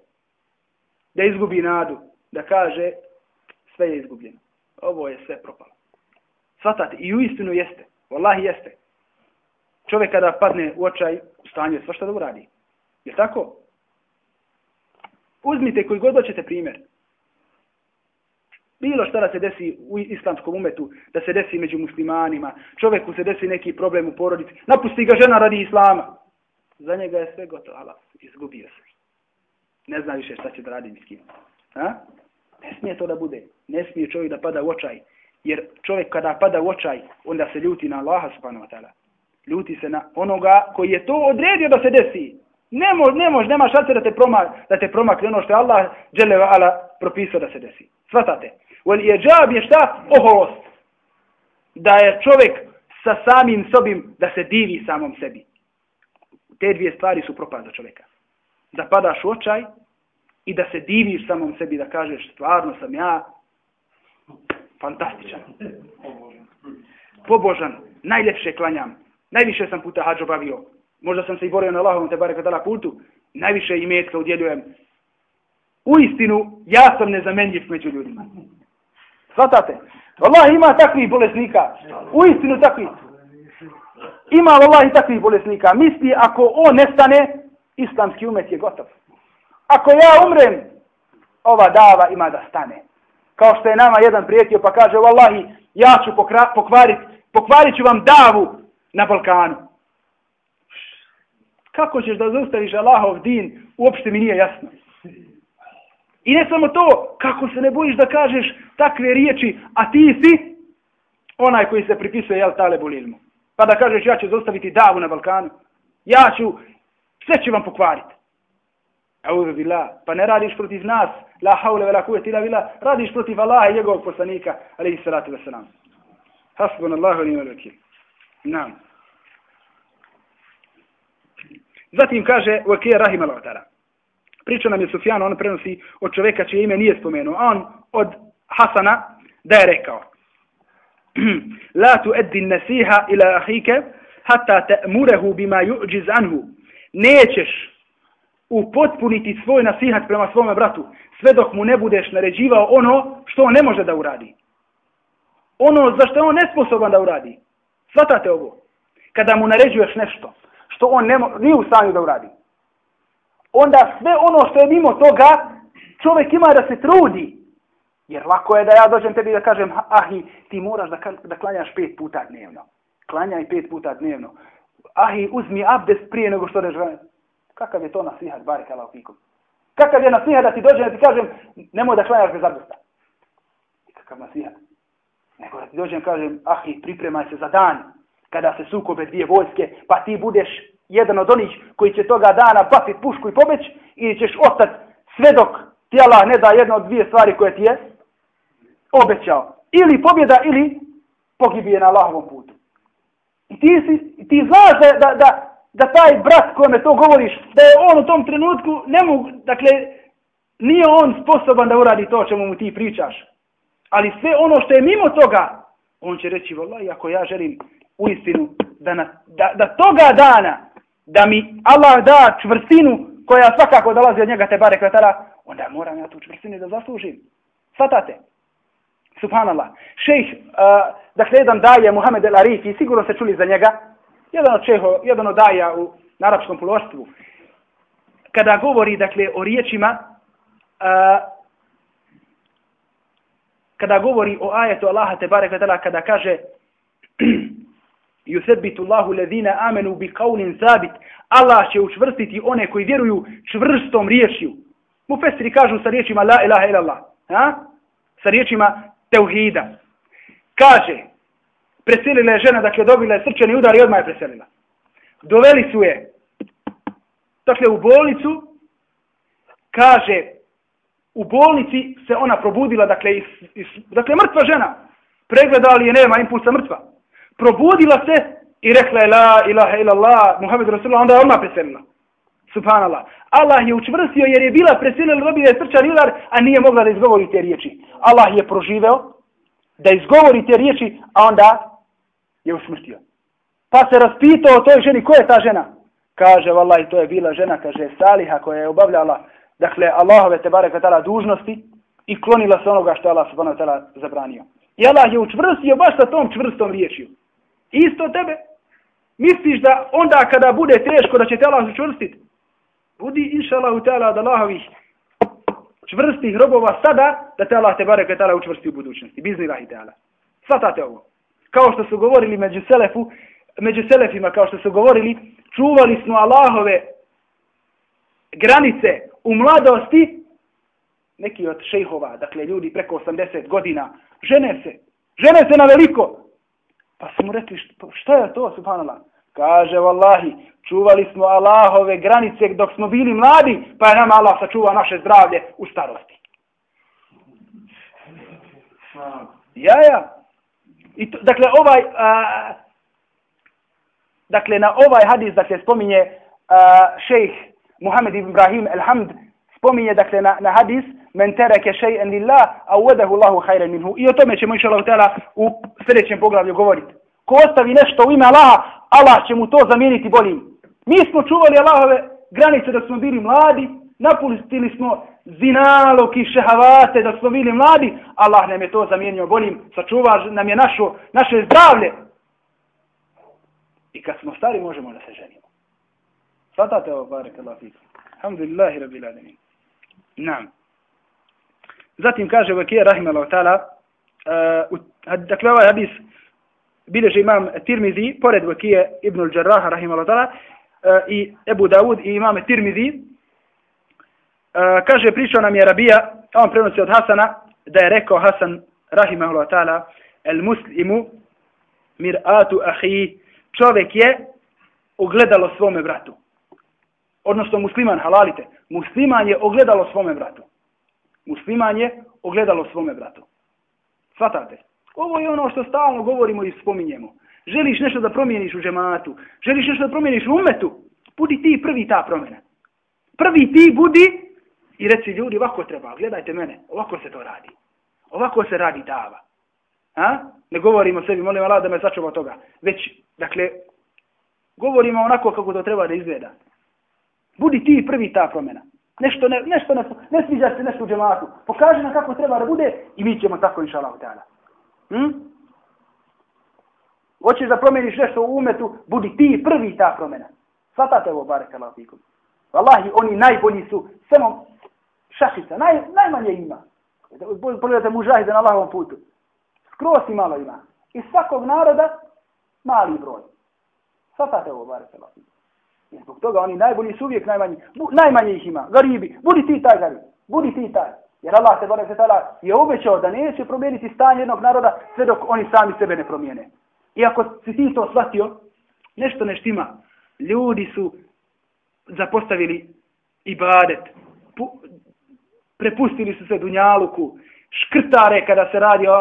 Da izgubi nadu. Da kaže sve je izgubljeno. Ovo je sve propalo. Svatate. I u istinu jeste. Wallahi jeste. Čovjek kada padne u očaj, u stanju je što da uradi. Je tako? Uzmite koji god hoćete primjer. Bilo što da se desi u islamskom umetu, da se desi među muslimanima, čovjeku se desi neki problem u porodici, napusti ga žena radi islama. Za njega je sve gotovo, ala, izgubio se. Ne zna više šta će da radi miskin. Ha? Ne smije to da bude. Ne smije čovjek da pada u očaj. Jer čovjek kada pada u očaj, onda se ljuti na Allaha subhanahu wa ta'ala. Ljuti se na onoga koji je to odredio da se desi. Ne mož, ne mož, nema šanse da te promak, da te promakne ono što je Allah dželle ala propisao da se desi. Svatate. Wal ijab je šta? Oholost. Da je čovjek sa samim sobim da se divi samom sebi. Te dvije stvari su propast za čovjeka. Da padaš u očaj i da se diviš samom sebi da kažeš stvarno sam ja fantastičan. Pobožan, najljepše klanjam. Najviše sam puta hađo bavio. Možda sam se i borio na Allahovom te bare kadala putu. Najviše imetka udjeljujem. U istinu, ja sam nezamenljiv među ljudima. Svatate? Allah ima takvih bolesnika. U istinu takvih. Ima Allah i takvih bolesnika. Misli, ako on nestane, islamski umet je gotov. Ako ja umrem, ova dava ima da stane kao što je nama jedan prijetio pa kaže vallahi ja ću pokvariti pokvarit ću vam davu na Balkanu. Kako ćeš da zaustaviš Allahov din, uopšte mi nije jasno. I ne samo to, kako se ne bojiš da kažeš takve riječi, a ti si onaj koji se pripisuje jel talebu ilmu. Pa da kažeš ja ću zostaviti davu na Balkanu. Ja ću, sve ću vam pokvariti. Auzu billah. Pa ne radiš protiv nas, la haule vela kuvvete illa billah, radiš protiv Allaha i njegovog poslanika, alejhi salatu vesselam. Hasbunallahu wa ni'mal wakeel. Naam. Zatim kaže Wakir rahimahullah ta'ala. Priča nam je Sufjan, on prenosi od čovjeka čije ime nije spomenuo. On od Hasana da je rekao La tu eddi nasiha ila ahike hatta ta'murehu bima yu'điz anhu. Nećeš upotpuniti svoj nasihat prema svome bratu, sve dok mu ne budeš naređivao ono što on ne može da uradi. Ono za što on nesposoban da uradi. Svatate ovo. Kada mu naređuješ nešto što on ne nije u stanju da uradi. Onda sve ono što je mimo toga, čovjek ima da se trudi. Jer lako je da ja dođem tebi da kažem, ahi, ti moraš da, da klanjaš pet puta dnevno. Klanjaj pet puta dnevno. Ahi, uzmi abdest prije nego što režeš Kakav je to nasihat, bare kalao fikom. Kakav je nasihat da ti dođem da ti kažem, nemoj da klanjaš bez abdesta? Kakav nasihat? Nego da ti dođem kažem, ahi, pripremaj se za dan, kada se sukobe dvije vojske, pa ti budeš jedan od onih koji će toga dana bacit pušku i pobeć, ili ćeš ostati sve dok ti Allah ne da jedna od dvije stvari koje ti je obećao. Ili pobjeda, ili pogibije na Allahovom putu. I ti, si, ti znaš da, da, da, da taj brat kome to govoriš, da je on u tom trenutku, ne mogu, dakle, nije on sposoban da uradi to čemu mu ti pričaš. Ali sve ono što je mimo toga, on će reći, vallaj, ako ja želim u istinu, da, na, da, da toga dana, da mi Allah da čvrstinu koja svakako dolazi od njega te bare kvetara, onda moram ja tu čvrstinu da zaslužim. Svatate? Subhanallah. Šejh, uh, dakle, jedan daje Muhammed El Arifi, sigurno se čuli za njega, jedan od čeho, jedan od daja u arapskom pološtvu, kada govori, dakle, o riječima, uh, kada govori o ajetu Allaha te bare kvetala, kada kaže yusabbitu Allahu alladhina amanu bi qawlin thabit Allah će učvrstiti one koji vjeruju čvrstom riječju Mufestri kažu sa riječima la ilaha illa Allah Sa riječima teuhida. Kaže, preselila je žena, dakle dobila je srčani udar i odmah je preselila. Doveli su je, dakle u bolnicu, kaže, u bolnici se ona probudila, dakle, is, is, dakle mrtva žena, pregledali je, nema impulsa mrtva. Probudila se i rekla je la ilaha illallah, Muhammed Rasulullah, onda je odmah preselila. Subhanallah. Allah je učvrstio jer je bila preselila, dobila je srčan udar, a nije mogla da izgovori te riječi. Allah je proživeo da izgovori te riječi, a onda je usmrtio. Pa se raspitao o toj ženi, ko je ta žena? Kaže, vallahi, to je bila žena, kaže, Saliha koja je obavljala, dakle, Allahove te barek katala dužnosti i klonila se onoga što je Allah subhanahu ta'ala zabranio. I Allah je učvrstio baš sa tom čvrstom riječju. Isto tebe. Misliš da onda kada bude teško da će te Allah učvrstiti? Budi inša Allah ta'ala od Allahovih čvrstih robova sada da te Allah te bare katala učvrsti u budućnosti. Bizni lahi ta'ala. Svatate ovo kao što su govorili među selefu, među selefima, kao što su govorili, čuvali smo Allahove granice u mladosti, neki od šejhova, dakle ljudi preko 80 godina, žene se, žene se na veliko. Pa su mu rekli, šta je to, subhanallah? Kaže, vallahi, čuvali smo Allahove granice dok smo bili mladi, pa je nam Allah sačuva naše zdravlje u starosti. Ja, ja, I to, dakle, ovaj, a, dakle, na ovaj hadis, dakle, spominje a, šejh Muhammed ibn Ibrahim el-Hamd, spominje, dakle, na, na hadis, men tereke šejen lillah, a uvedahu Allahu hajren minhu. I o tome ćemo, inša Allah, u sljedećem poglavlju govoriti. Ko ostavi nešto u ime Allaha, Allah će mu to zamijeniti boljim. Mi smo čuvali Allahove granice dok smo bili mladi, napustili smo zinalog i šehavate dok smo bili mladi, Allah nam je to zamijenio boljim, sačuva nam je našo, naše zdravlje. I kad smo stari možemo da se ženimo. Svatate ovo, barek Allah fikum. Alhamdulillahi rabbil alamin. Naam. Zatim kaže Vakija rahimallahu ta'ala, uh, dakle ovaj hadis bileže imam Tirmizi, pored Vakije ibn al-đarraha rahimallahu ta'ala, uh, i Ebu Dawud i imam Tirmizi, Uh, kaže, pričao nam je Rabija, on prenosi od Hasana, da je rekao Hasan, rahimahullah ta'ala, el muslimu mir'atu ahi, čovjek je ogledalo svome bratu. Odnosno musliman, halalite, musliman je ogledalo svome bratu. Musliman je ogledalo svome bratu. Svatate? Ovo je ono što stalno govorimo i spominjemo. Želiš nešto da promijeniš u džematu, želiš nešto da promijeniš u umetu, budi ti prvi ta promjena. Prvi ti budi I reci ljudi, ovako treba, gledajte mene, ovako se to radi. Ovako se radi dava. A? Ne govorimo sebi, molim Allah da me sačuva toga. Već, dakle, govorimo onako kako to treba da izgleda. Budi ti prvi ta promjena. Nešto ne, nešto ne, ne sviđa se nešto u džematu. Pokaži nam kako treba da bude i mi ćemo tako inša Allah. Hm? Hoćeš da promeniš nešto u umetu, budi ti prvi ta promjena. Svatate ovo, barek Allah. Wallahi, oni najbolji su, samo šašica, naj, najmanje ima. Pogledajte mužahide na Allahovom putu. Skroz i malo ima. Iz svakog naroda, mali broj. Svatate ovo, barek Allah fikum. I zbog toga oni najbolji su uvijek najmanji. Bu, najmanje ih ima. Garibi. Budi ti taj garib. Budi ti taj. Jer Allah te bare se tada je obećao da neće promijeniti stanje jednog naroda sve dok oni sami sebe ne promijene. I ako si ti to shvatio, nešto neštima. Ljudi su zapostavili ibadet prepustili su se Dunjaluku, škrtare kada se radi o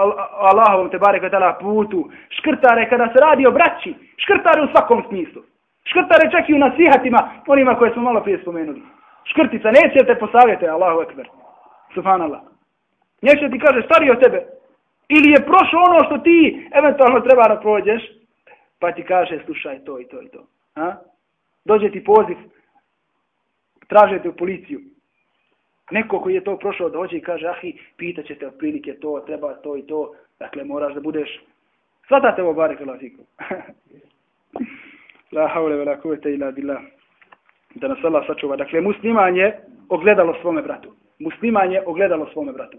Allahovom te barek putu, škrtare kada se radi o braći, škrtare u svakom smislu. Škrtare čak i u nasihatima, onima koje smo malo prije spomenuli. Škrtica, neće te posavjeti, Allahu ekber. Subhanallah. Neće ti kaže, stari od tebe. Ili je prošlo ono što ti eventualno treba da prođeš, pa ti kaže, slušaj to i to i to. Ha? Dođe ti poziv, tražete u policiju, Neko koji je to prošao dođe i kaže, ahi, pitaćete otprilike to, treba to i to, dakle moraš da budeš, svatate ovo bare kalafiku. La haule ve la kuvete ila billah. Da nas Allah sačuva. Dakle, musliman je ogledalo svome bratu. Musliman je ogledalo svome bratu.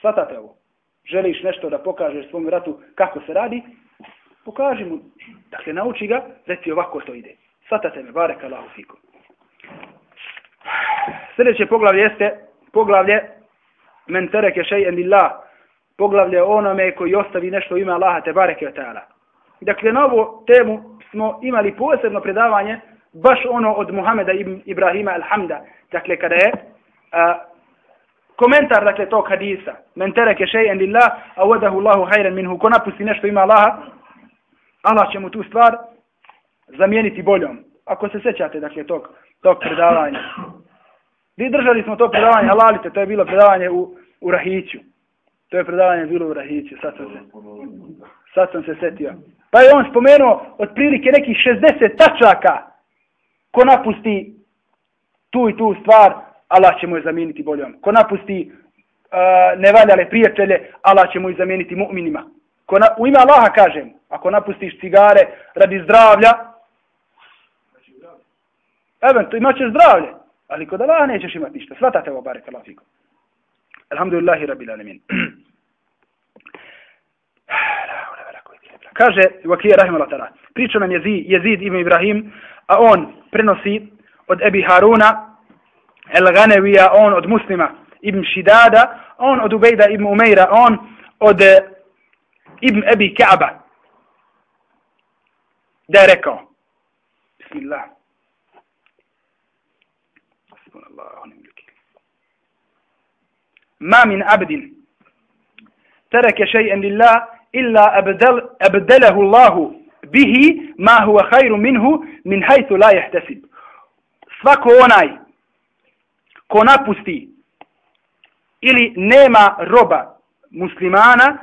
Svatate ovo. Želiš nešto da pokažeš svom bratu kako se radi, pokaži mu. Dakle, nauči ga, reci ovako to ide. Svatate me, barek Allahu fiku. Sljedeće poglavlje jeste poglavlje men tereke še'en lillah, poglavlje onome koji ostavi nešto ime Allaha te bareke ta'ala. Dakle, na ovu temu smo imali posebno predavanje, baš ono od Muhameda ibn Ibrahima al-Hamda, dakle, kada je a, komentar, dakle, tog hadisa, men tereke še'en lillah, a wadahu Allahu hajren minhu, ko napusti nešto ima Allaha, Allah će mu tu stvar zamijeniti boljom. Ako se sećate, dakle, tog, tog predavanja. Vi držali smo to predavanje, halalite, to je bilo predavanje u, u Rahiću. To je predavanje bilo u Rahiću, sad sam se, sad sam se setio. Pa je on spomenuo otprilike nekih 60 tačaka ko napusti tu i tu stvar, Allah će mu je zamijeniti boljom. Ko napusti uh, nevaljale prijatelje, Allah će mu je zamijeniti mu'minima. Ko na, u ime Allaha kažem, ako napustiš cigare radi zdravlja, event, imat ćeš zdravlje, ali kod Allaha nećeš imati ništa. Svatate ovo, barek Allah fikom. Alhamdulillahi rabbil alemin. Kaže Vakije Rahimullah priča nam Jezid, Jezid ibn Ibrahim, a on prenosi od Ebi Haruna, El Ganevija, on od muslima ibn Shidada, on od Ubejda ibn Umeira, on od ibn Ebi Kaaba. Da je rekao, Bismillah, ما من عبد ترك شيئا لله illa abdal, abdelahu Allahu bihi ma huwa khayru minhu min haythu la yahtasib. Svako onaj ko napusti ili nema roba muslimana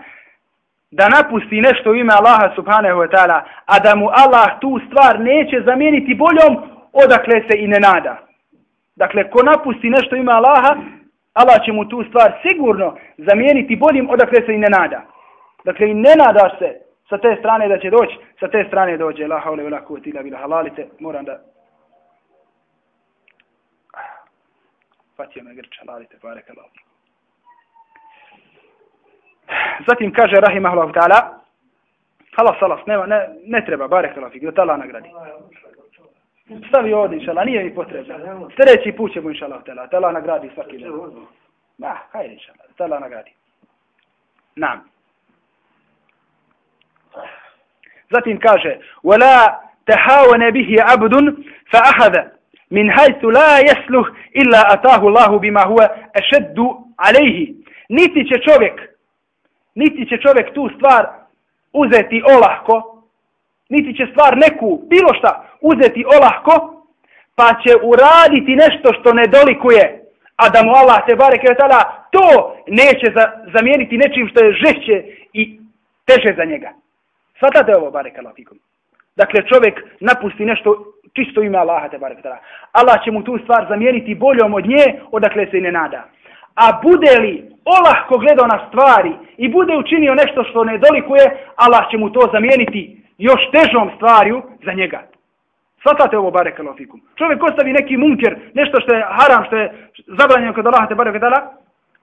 da napusti nešto ime Allaha subhanahu wa ta'ala, a da mu Allah tu stvar neće zamijeniti boljom, odakle se i ne nada. Dakle, ko napusti nešto ime Allaha, Allah će mu tu stvar sigurno zamijeniti boljim, odakle se i ne nada. Dakle, i ne nadaš se sa te strane da će doći, sa te strane dođe. La haule ula kuvati ila bila halalite. Moram da... Fatio me grč, halalite, barek Allah. Zatim kaže Rahimahullah ta'ala, halas, halas, nema, ne, ne treba, barek Allah, da ta'ala nagradi. Stavi ovdje, inšala, nije mi potrebno. Sljedeći put ćemo, inšala, tela. Tela nagradi svaki dan. Ma, hajde, inšala, tela nagradi. Nam. Zatim kaže, وَلَا تَحَاوَنَ بِهِ عَبْدٌ فَأَحَذَ مِنْ حَيْثُ لَا يَسْلُهْ إِلَّا أَتَاهُ اللَّهُ بِمَا هُوَ أَشَدُّ عَلَيْهِ Niti će čovjek, niti će čovjek tu stvar uzeti olahko, niti će stvar neku, bilo šta, uzeti olahko, pa će uraditi nešto što ne dolikuje, a da mu Allah te bare kretala, to neće za, zamijeniti nečim što je žešće i teže za njega. Svatate ovo, barek Allah fikum. Dakle, čovjek napusti nešto čisto ime Allaha te barek Allah. Allah će mu tu stvar zamijeniti boljom od nje, odakle se ne nada. A bude li olahko gledao na stvari i bude učinio nešto što ne dolikuje, Allah će mu to zamijeniti još težom stvariju za njega. Svatate ovo bare fikum. Čovjek ostavi neki munker, nešto što je haram, što je zabranjeno kod Allah te barek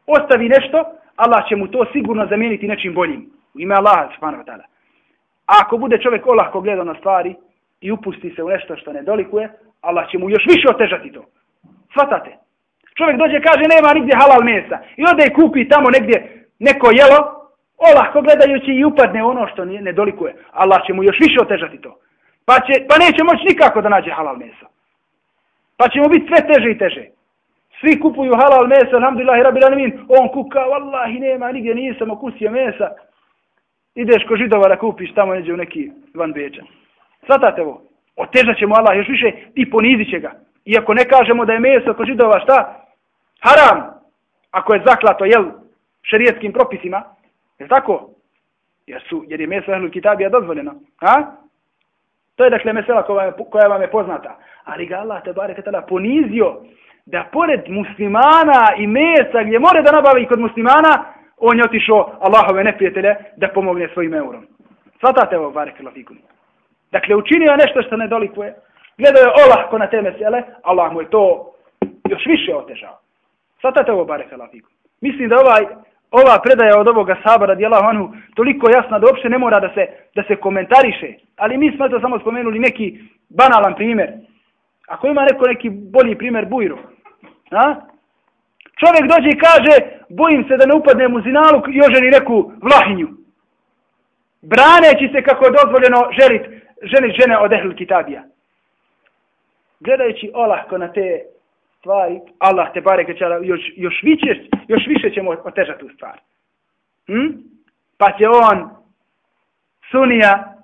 ostavi nešto, Allah će mu to sigurno zamijeniti nečim boljim. U ime Allaha subhanahu wa ta'ala. A ako bude čovjek olahko gledao na stvari i upusti se u nešto što ne dolikuje, Allah će mu još više otežati to. Svatate. Čovjek dođe kaže nema nigdje halal mesa i ode i kupi tamo negdje neko jelo, olahko gledajući i upadne ono što ne dolikuje. Allah će mu još više otežati to. Pa, će, pa neće moći nikako da nađe halal meso. Pa će mu biti sve teže i teže. Svi kupuju halal meso, alhamdulillah, rabbil alamin, on kuka, vallahi nema, nigdje nisam okusio mesa. Ideš ko židova da kupiš tamo neđe u neki van beča. Svatate ovo, otežat će mu Allah još više i ponizit će ga. Iako ne kažemo da je meso ko židova šta? Haram. Ako je zaklato, jel, šerijetskim propisima, Je tako? Jer, su, jer je meso ehlul kitabija dozvoljeno. Ha? To je dakle mesela koja, koja vam je poznata. Ali ga Allah te bare katala ponizio da pored muslimana i mesa gdje more da nabavi kod muslimana, on je otišao Allahove neprijatelje da pomogne svojim eurom. Svatate ovo, barek fikum. Dakle, učinio je nešto što ne dolikuje. Gledao je olahko na te mesele, Allah mu je to još više otežao. Svatate ovo, barek fikum. Mislim da ovaj ova predaja od ovoga sahaba radijallahu anhu toliko jasna da uopšte ne mora da se, da se komentariše. Ali mi smo to samo spomenuli neki banalan primjer. Ako ima neko neki bolji primjer Bujro, a? Čovjek dođe i kaže, bojim se da ne upadnem u zinaluk i oženi neku vlahinju. Braneći se kako je dozvoljeno želit, ženit žene od ehl kitabija. Gledajući olahko na te stvari, Allah te bare kećala, još, još, više, još više ćemo otežati tu stvar. Hm? Pa će on, sunija,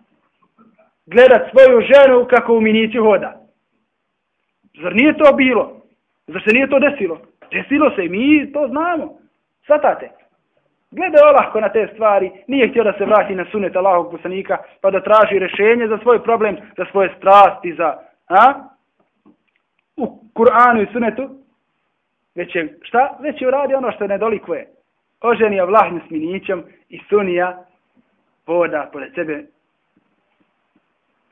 gledat svoju ženu kako u minici hoda. Zar nije to bilo? Zar se nije to desilo? Desilo se i mi to znamo. Svatate. Gleda olahko na te stvari, nije htio da se vrati na sunet Allahog poslanika, pa da traži rešenje za svoj problem, za svoje strasti, za, a? U Kur'anu i sunetu, već je, šta? Već je uradio ono što ne dolikuje. Oženio vlahnju s minićom i sunija voda pored sebe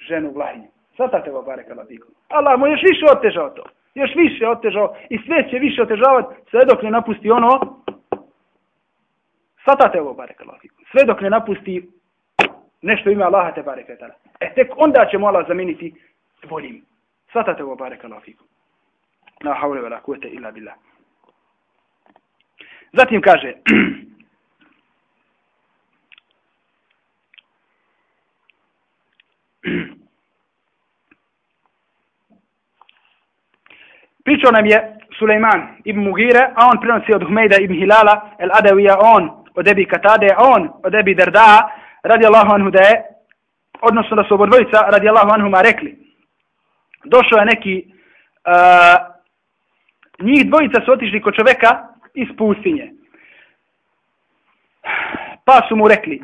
ženu vlahnju. Svatate ovo bare kada Allah mu još više otežao to. Još više otežao i sve će više otežavati sve dok ne napusti ono Svatate ovo bare kada Sve dok ne napusti nešto ima Allaha te bare kada E tek onda će Allah zameniti boljim. Svatate ovo bare kada Na haule vela kuvete illa billah. Zatim kaže Pričao nam je Suleiman ibn Mugire, a on prenosi od Humejda ibn Hilala, el Adavija, on od Ebi Katade, on od Ebi Derda, radi Allahu anhu da je, odnosno da su obodvojica radi Allahu anhu ma rekli. Došao je neki, uh, njih dvojica su otišli kod čoveka iz pustinje. Pa su mu rekli,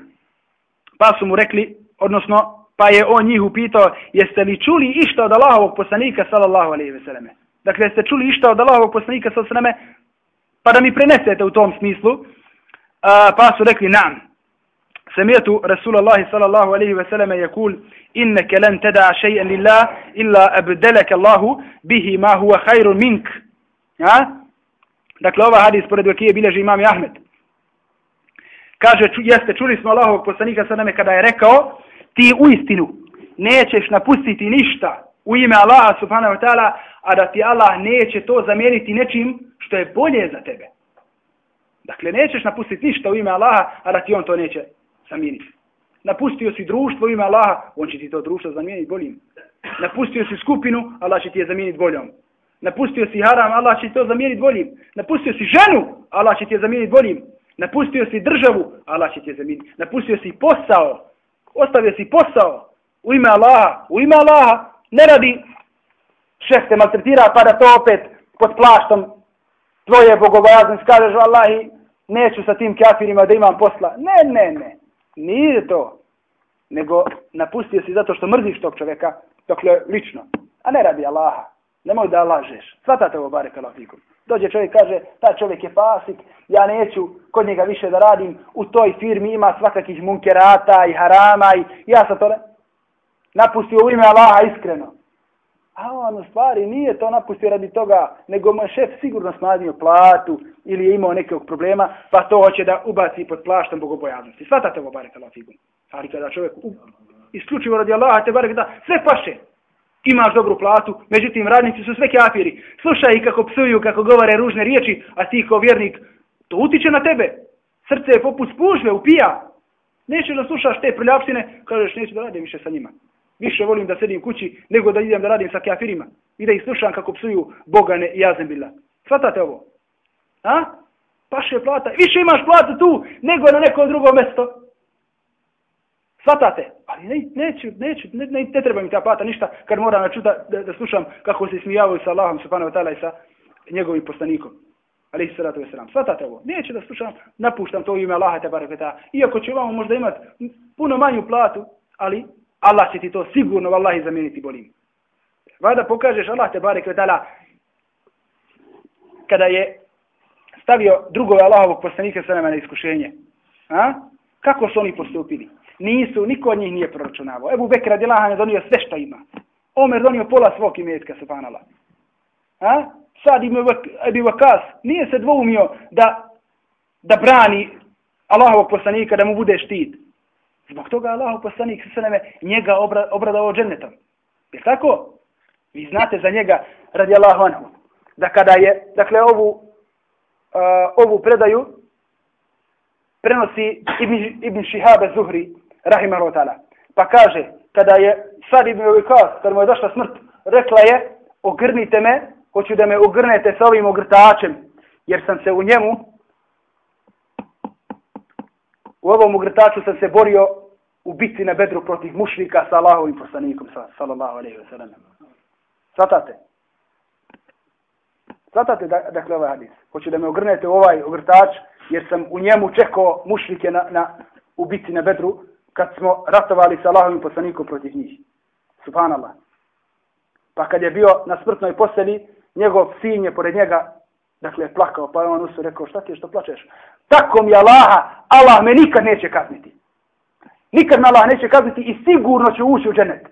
pa su mu rekli, odnosno, pa je on njih upitao, jeste li čuli išta od Allahovog poslanika, sallallahu alaihi ve selleme? Dakle, ste čuli išta od Allahovog poslanika sa sveme, pa da mi prenesete u tom smislu, a, pa su rekli nam. Samijetu Rasulallahi sallallahu alaihi ve selleme je kul, inneke len teda šejen lillah, illa abdeleke Allahu, bihi ma huwa hajru mink. Ja? Dakle, ova hadis pored vakije bileži imam Ahmed. Kaže, ču, jeste, čuli smo Allahovog poslanika sa kada je rekao, ti u istinu nećeš napustiti ništa u ime Allaha subhanahu wa ta'ala, a da ti Allah neće to zamijeniti nečim što je bolje za tebe. Dakle, nećeš napustiti ništa u ime Allaha, a da ti on to neće zamijeniti. Napustio si društvo u ime Allaha, on će ti to društvo zamijeniti boljim. Napustio si skupinu, Allah će ti je zamijeniti boljom. Napustio si haram, Allah će ti to zamijeniti boljim. Napustio si ženu, Allah će ti je zamijeniti boljim. Napustio si državu, Allah će ti je zamijeniti. Napustio si posao, ostavio si posao u ime Allaha, u ime Allaha, ne radi šef te maltretira pa da to opet pod plaštom tvoje bogobojazne kažeš Allahi neću sa tim kafirima da imam posla. Ne, ne, ne. Nije to. Nego napustio si zato što mrziš tog čovjeka dokle lično. A ne radi Allaha. Nemoj da lažeš. Svatate ovo bare kalafikum. Dođe čovjek kaže, ta čovjek je pasik, ja neću kod njega više da radim, u toj firmi ima svakakih munkerata i harama i ja sam to ne napustio u ime Allaha iskreno. A on u stvari nije to napustio radi toga, nego mu je šef sigurno smanjio platu ili je imao nekog problema, pa to hoće da ubaci pod plaštom bogobojaznosti. Svatate ovo bare kala figu. Ali kada čovjek u, isključivo radi Allaha te barek da sve paše, imaš dobru platu, međutim radnici su sve kafiri. Slušaj kako psuju, kako govore ružne riječi, a ti kao vjernik, to utiče na tebe. Srce je poput spužve, upija. Nećeš da slušaš te prljapsine, kažeš neću da radim više sa njima. Više volim da sedim kući nego da idem da radim sa kafirima i da ih slušam kako psuju Bogane i Azembila. Svatate ovo? A? Paše plata. Više imaš platu tu nego na neko drugo mesto. Svatate? Ali ne, neću, neću, ne, ne, ne treba mi ta plata ništa kad moram da, čuta da, da slušam kako se smijavaju sa Allahom subhanahu wa ta'ala i sa njegovim poslanikom. Ali salatu ve veselam. Svatate ovo? Neću da slušam, napuštam to ime Allaha te baraketa. Iako će vam možda imati puno manju platu, ali Allah će ti to sigurno vallahi zamijeniti bolim. Vada pokažeš Allah te barek vetala kada je stavio drugog Allahovog poslanika sa nama na iskušenje. A? Kako su oni postupili? Nisu, niko od njih nije proračunavao. Ebu Bekir radilahan je donio sve što ima. Omer donio pola svog imetka, subhanala. A? Sad ima Ebi Vakas, nije se dvoumio da, da brani Allahovog poslanika, da mu bude štit. Zbog toga Allah poslanik sa njega obra, obradao džennetom. Je tako? Vi znate za njega radi Allahu anhu. Da kada je, dakle, ovu uh, ovu predaju prenosi Ibn, Ibn Šihabe Zuhri, rahimahu ta'ala. Pa kaže, kada je Sad Ibn Uvikas, kada mu je došla smrt, rekla je, ogrnite me, hoću da me ogrnete sa ovim ogrtačem, jer sam se u njemu, u ovom ugrtaču sam se borio u bitci na bedru protiv mušlika sa Allahovim poslanikom, sallallahu alaihi wa sallam. Svatate? Svatate da, dakle ovaj hadis? Hoću da me ogrnete u ovaj ogrtač, jer sam u njemu čekao mušlike na, na, u bitci na bedru, kad smo ratovali sa Allahovim poslanikom protiv njih. Subhanallah. Pa kad je bio na smrtnoj poseli, njegov sin je pored njega, dakle, plakao, pa je on usu rekao, šta ti je što plačeš? Tako mi Allaha, Allah me nikad neće kazniti. Nikad me Allah neće kazniti i sigurno će ući u dženet.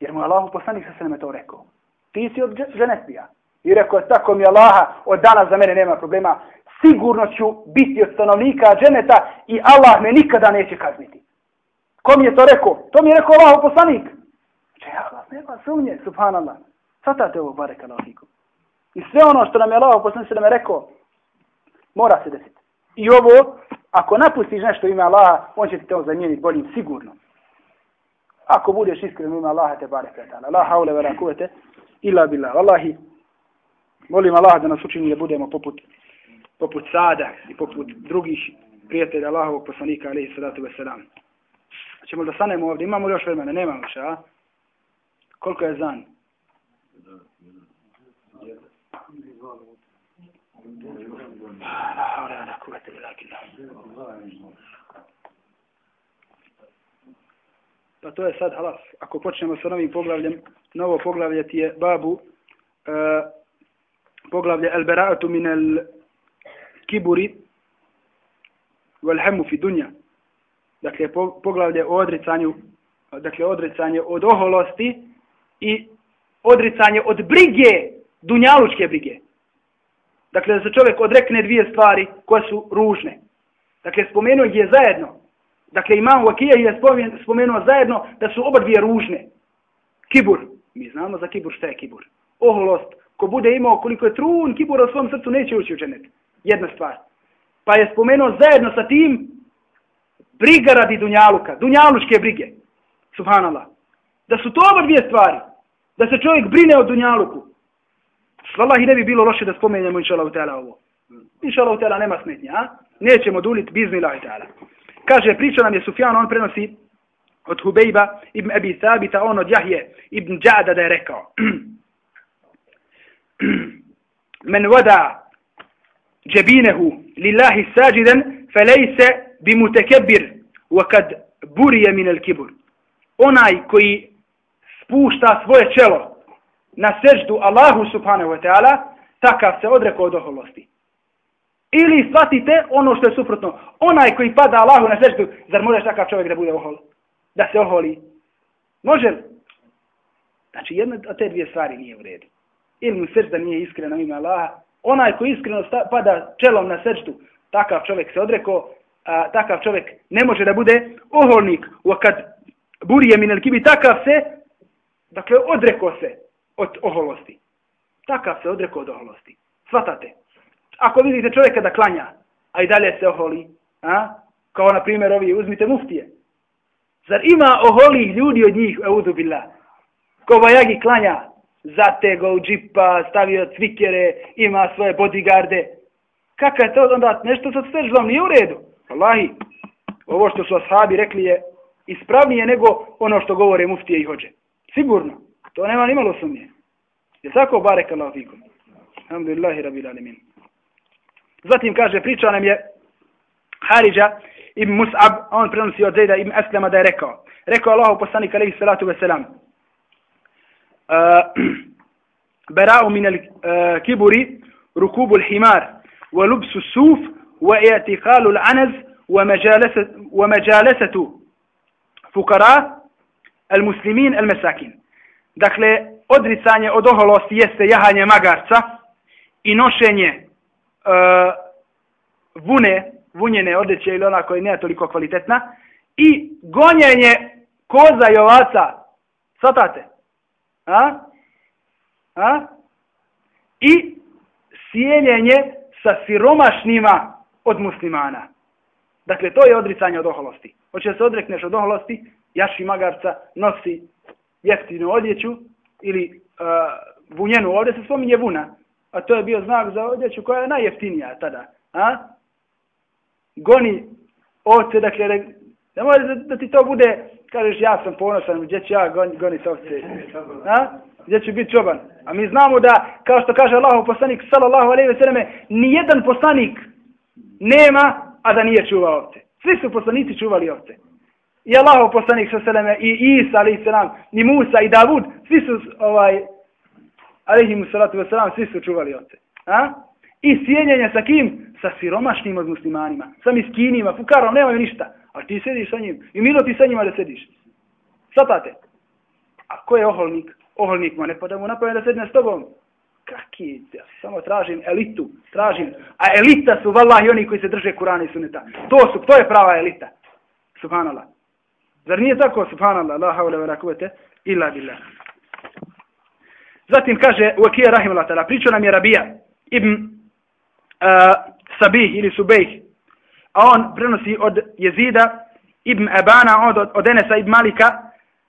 Jer mu Allahu poslanik sa sveme to rekao. Ti si od dženetija. I rekao, tako mi Allaha, od danas za mene nema problema, sigurno ću biti od stanovnika dženeta i Allah me nikada neće kazniti. Ko mi je to rekao? To mi je rekao Allah poslanik. Če Allah, nema sumnje, subhanallah. Svatate ovo, barek Allah. I sve ono što nam je Allah poslanik se je rekao, mora se desiti. I ovo, ako napustiš nešto ime Allaha, on će ti to zamijeniti boljim, sigurno. Ako budeš iskren ime Allaha, te barek Allah. La haule vera kuvete, illa billah. Wallahi, molim Allah da nas učini da budemo poput poput Sada i poput drugih prijatelja Allahovog poslanika, alaihi salatu wasalam. Čemo da stanemo ovdje, imamo li još vremena? Nemamo više, a? Koliko je zan? Pa to je sad halas. Ako počnemo sa novim poglavljem, novo poglavlje ti je babu uh, poglavlje El Bera'atu min el kiburi wal hamu fi dunja. Dakle, poglavlje o odricanju, dakle, odricanje od oholosti i odricanje od brige, dunjalučke brige. Dakle, da se čovjek odrekne dvije stvari koje su ružne. Dakle, spomenuo je zajedno. Dakle, imam Vakija je spomenuo zajedno da su oba dvije ružne. Kibur. Mi znamo za kibur šta je kibur. Oholost. Ko bude imao koliko je trun kibura u svom srcu, neće ući u dženet jedna stvar. Pa je spomenuo zajedno sa tim briga radi Dunjaluka, Dunjalučke brige. Subhanallah. Da su to oba dvije stvari. Da se čovjek brine o Dunjaluku. Slala ne bi bilo loše da spomenemo inša Allah utala ovo. Inša Allah utala nema smetnje, a? Nećemo duliti bizni Allah utala. Kaže, priča nam je Sufjan, on prenosi od Hubejba ibn Abi Thabita, on od Jahje ibn Đada da je rekao. Men vada džebinehu lillahi sađiden, felejse bi wa kad burije minel kibur. Onaj koji spušta svoje čelo, na seždu Allahu subhanahu wa ta'ala, takav se odrekao od oholosti. Ili shvatite ono što je suprotno. Onaj koji pada Allahu na seždu, zar možeš takav čovjek da bude ohol? Da se oholi? Može li? Znači, jedna od te dvije stvari nije u redu. Ili mu sežda nije iskrena ime Allaha, onaj koji iskreno pada čelom na seždu, takav čovjek se odreko, a, takav čovjek ne može da bude oholnik. U kad burije minel kibi, takav se, dakle, odreko se od oholosti. Takav se odrekao od oholosti. Svatate. Ako vidite čovjeka da klanja, a i dalje se oholi, a, kao na primjer ovi, uzmite muftije. Zar ima oholih ljudi od njih, eudu billah, ko vajagi klanja, zatego u džipa, stavio cvikere, ima svoje bodyguarde. Kaka je to onda nešto sa svežlom nije u redu? Allahi, ovo što su ashabi rekli je ispravnije nego ono što govore muftije i hođe. Sigurno. To nema ni malo sumnje. Je tako barek Allah fikum. Alhamdulillahi rabbil alamin. Zatim kaže, priča nam je Haridža ibn Mus'ab, on prenosi od Zejda ibn Aslama da je rekao. Rekao Allah poslanik alaihi salatu wasalam. براء من الكبر ركوب الحمار ولبس السوف واعتقال العنز ومجالسة, ومجالسة فقراء المسلمين المساكين Dakle, odricanje od oholosti jeste jahanje magarca i nošenje uh, vune, vunjene odjeće ili ona koja nije toliko kvalitetna i gonjenje koza i ovaca. Svatate? A? A? I sjeljenje sa siromašnima od muslimana. Dakle, to je odricanje od oholosti. Hoće se odrekneš od oholosti, jaši magarca nosi jeftinu odjeću ili uh, vunjenu. Ovdje se spominje vuna, a to je bio znak za odjeću koja je najjeftinija tada. A? Goni ovce, dakle, ne može da, da ti to bude, kažeš ja sam ponosan, gdje ću ja goni, goni ovce. A? Gdje ću biti čoban. A mi znamo da, kao što kaže Allah poslanik, sallallahu alaihi ve selleme, nijedan poslanik nema, a da nije čuvao ovce. Svi su poslanici čuvali ovce. I Allah poslanik sa seleme, i Isa alaihi selam, i Musa, i Davud, svi su, ovaj, alaihi salatu wa svi su čuvali oce. A? I sjenjenje sa kim? Sa siromašnim od muslimanima, sa miskinima, fukarom, nemaju ništa. A ti sediš sa njim. I milo ti sa njima da sediš. Svatate. A ko je oholnik? Oholnik ma ne pa da mu napravim da sedne s tobom. Kaki? Ja samo tražim elitu. Tražim. A elita su vallahi oni koji se drže Kurana i Suneta. To su, to je prava elita. Subhanallah. Zar nije tako? Subhanallah. La haule ve rakuvete. Illa billah. Zatim kaže Uakija Rahimullah ta'ala. Pričao nam je Rabija. Ibn uh, Sabih ili Subejh a on prenosi od Jezida ibn Ebana od, od Enesa ibn Malika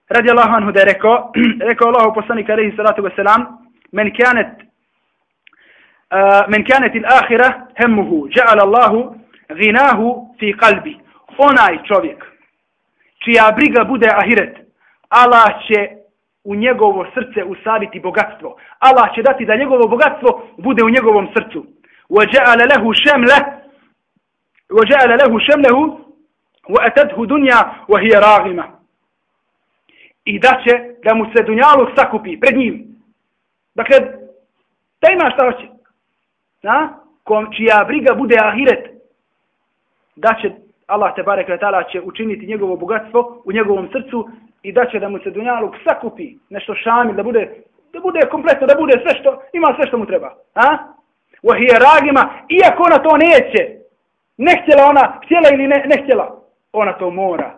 radi Allahu anhu da je rekao rekao Allahu poslanika alaihi salatu wasalam men kjanet uh, men kjanet il ahira hemmuhu ja'ala Allahu ginahu fi kalbi onaj čovjek čija briga bude ahiret Allah će u njegovo srce usaditi bogatstvo. Allah će dati da njegovo bogatstvo bude u njegovom srcu. وَجَعَلَ لَهُ شَمْلَهُ وجعل له شمله وأتته دنيا وهي راغمة i da će da mu se dunjaluk sakupi pred njim. Dakle, da ima šta hoće. Na? Kom, čija briga bude ahiret, da će Allah te barek letala će učiniti njegovo bogatstvo u njegovom srcu i da će da mu se dunjaluk sakupi nešto šami, da bude, da bude kompletno, da bude sve što, ima sve što mu treba. A? Wahije ragima, iako ona to neće, Ne htjela ona, htjela ili ne, ne htjela, ona to mora.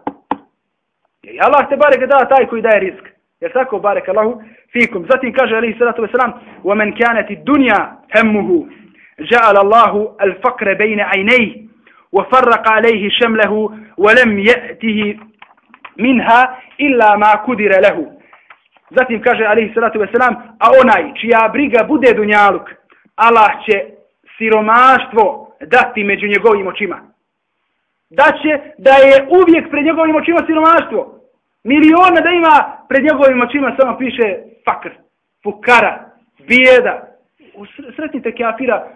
I Allah te barek da taj koji daje risk. Jer tako barek Allahu fikum. Zatim kaže Ali sallatu wasalam, وَمَنْ كَانَتِ الدُّنْيَا هَمُّهُ جَعَلَ اللَّهُ الْفَقْرَ بَيْنَ عَيْنَيْهِ وَفَرَّقَ عَلَيْهِ شَمْلَهُ وَلَمْ يَأْتِهِ minha illa ma kudira lahu. Zatim kaže alejhi salatu vesselam, a onaj čija briga bude dunjaluk, Allah će siromaštvo dati među njegovim očima. Da će da je uvijek pred njegovim očima siromaštvo. Miliona da ima pred njegovim očima samo piše fakr, fukara, bijeda. Sretnite kafira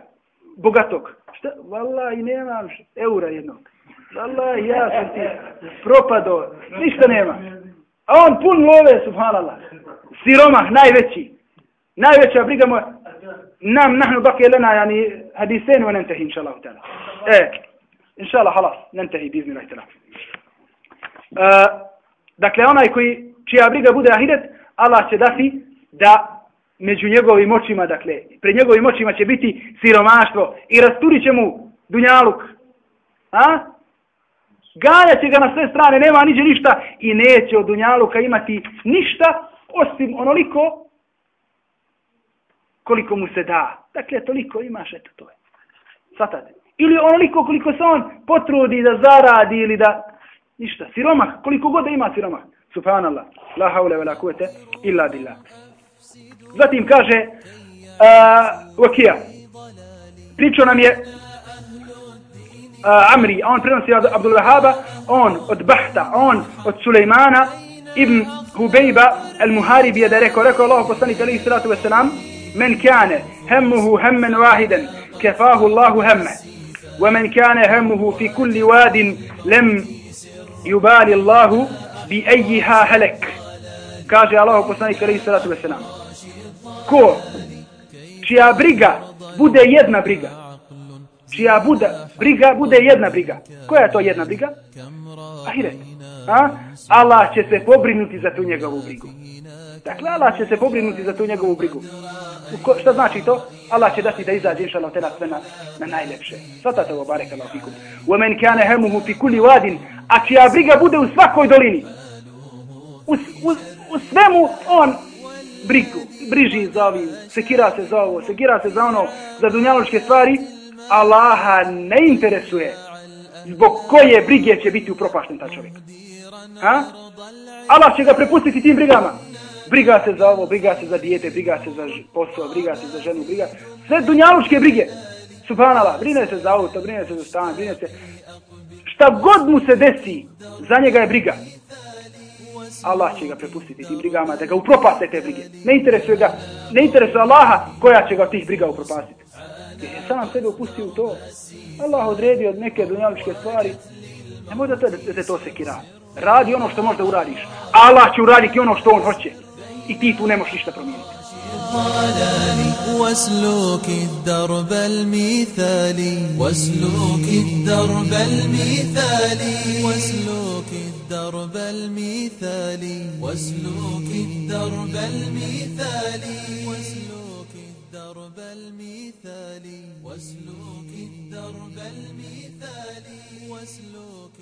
bogatog. šta, valla i nemam eura jednog. Vallahi ja sam ti propado, ništa nema. A on pun love, subhanallah. Siromah, najveći. Najveća briga moja. Nam, nahnu baki lana, yani hadisen, wa nantahi, inša Allah. Ta'ala. E, inša Allah, halas, nantahi, bizni rahi ta'ala. E, dakle, onaj koji, čija briga bude ahiret, Allah će dati da među njegovim očima dakle pred njegovim očima će biti siromaštvo i rasturit će mu dunjaluk a Ganja će ga na sve strane, nema niđe ništa i neće od Dunjaluka imati ništa osim onoliko koliko mu se da. Dakle, toliko imaš, eto to je. Svatate. Ili onoliko koliko se on potrudi da zaradi ili da... Ništa, siromah, koliko god da ima siromah. Subhanallah. La haule ve la kuvete illa billah. Zatim kaže uh, Vakija. Pričao nam je uh, Amri, on prenosi od Abdul Wahaba, on od Bahta, on od Sulejmana, ibn Hubejba, al-Muharibi je da rekao, rekao Allah poslanik alaihi salatu wasalam, من كان همه هما واحدا كفاه الله همه ومن كان همه في كل واد لم يبال الله بأيها هلك kaže Allah poslanik alaihi salatu wasalam ko čija briga bude jedna briga čija bude briga bude jedna briga koja je to jedna briga ahiret a Allah će se pobrinuti za tu njegovu brigu dakle Allah će se pobrinuti za tu njegovu brigu Ko, šta znači to? Allah će dati da izađe inša Allah sve na, na najlepše. Svatate ovo barek Allah fikum. Wa men kane hemuhu fi kulli wadin. A čija briga bude u svakoj dolini. U, u, u svemu on brigu, briži za ovim, sekira se za ovo, sekira se za ono, za dunjaločke stvari, Allaha ne interesuje zbog koje brige će biti upropašten ta čovjek. Ha? Allah će ga prepustiti tim brigama. Briga se za ovo, briga se za dijete, briga se za posao, briga se za ženu, briga. Sve dunjalučke brige. Subhanala, brine se za auto, brine se za stan, brine se. Šta god mu se desi, za njega je briga. Allah će ga prepustiti tim brigama da ga upropaste te brige. Ne interesuje ga, ne interesuje Allaha koja će ga tih briga upropastiti. Jer je sam sebe upustio u to. Allah odredi od neke dunjaličke stvari. Ne može da te, da to sekira. Radi ono što možda uradiš. Allah će uraditi ono što on hoće. I ti tu ne možeš ništa promijeniti. واسلوك الدرب المثالي واسلوك الدرب المثالي واسلوك الدرب المثالي واسلوك الدرب المثالي واسلوك الدرب المثالي واسلوك الدرب المثالي واسلوك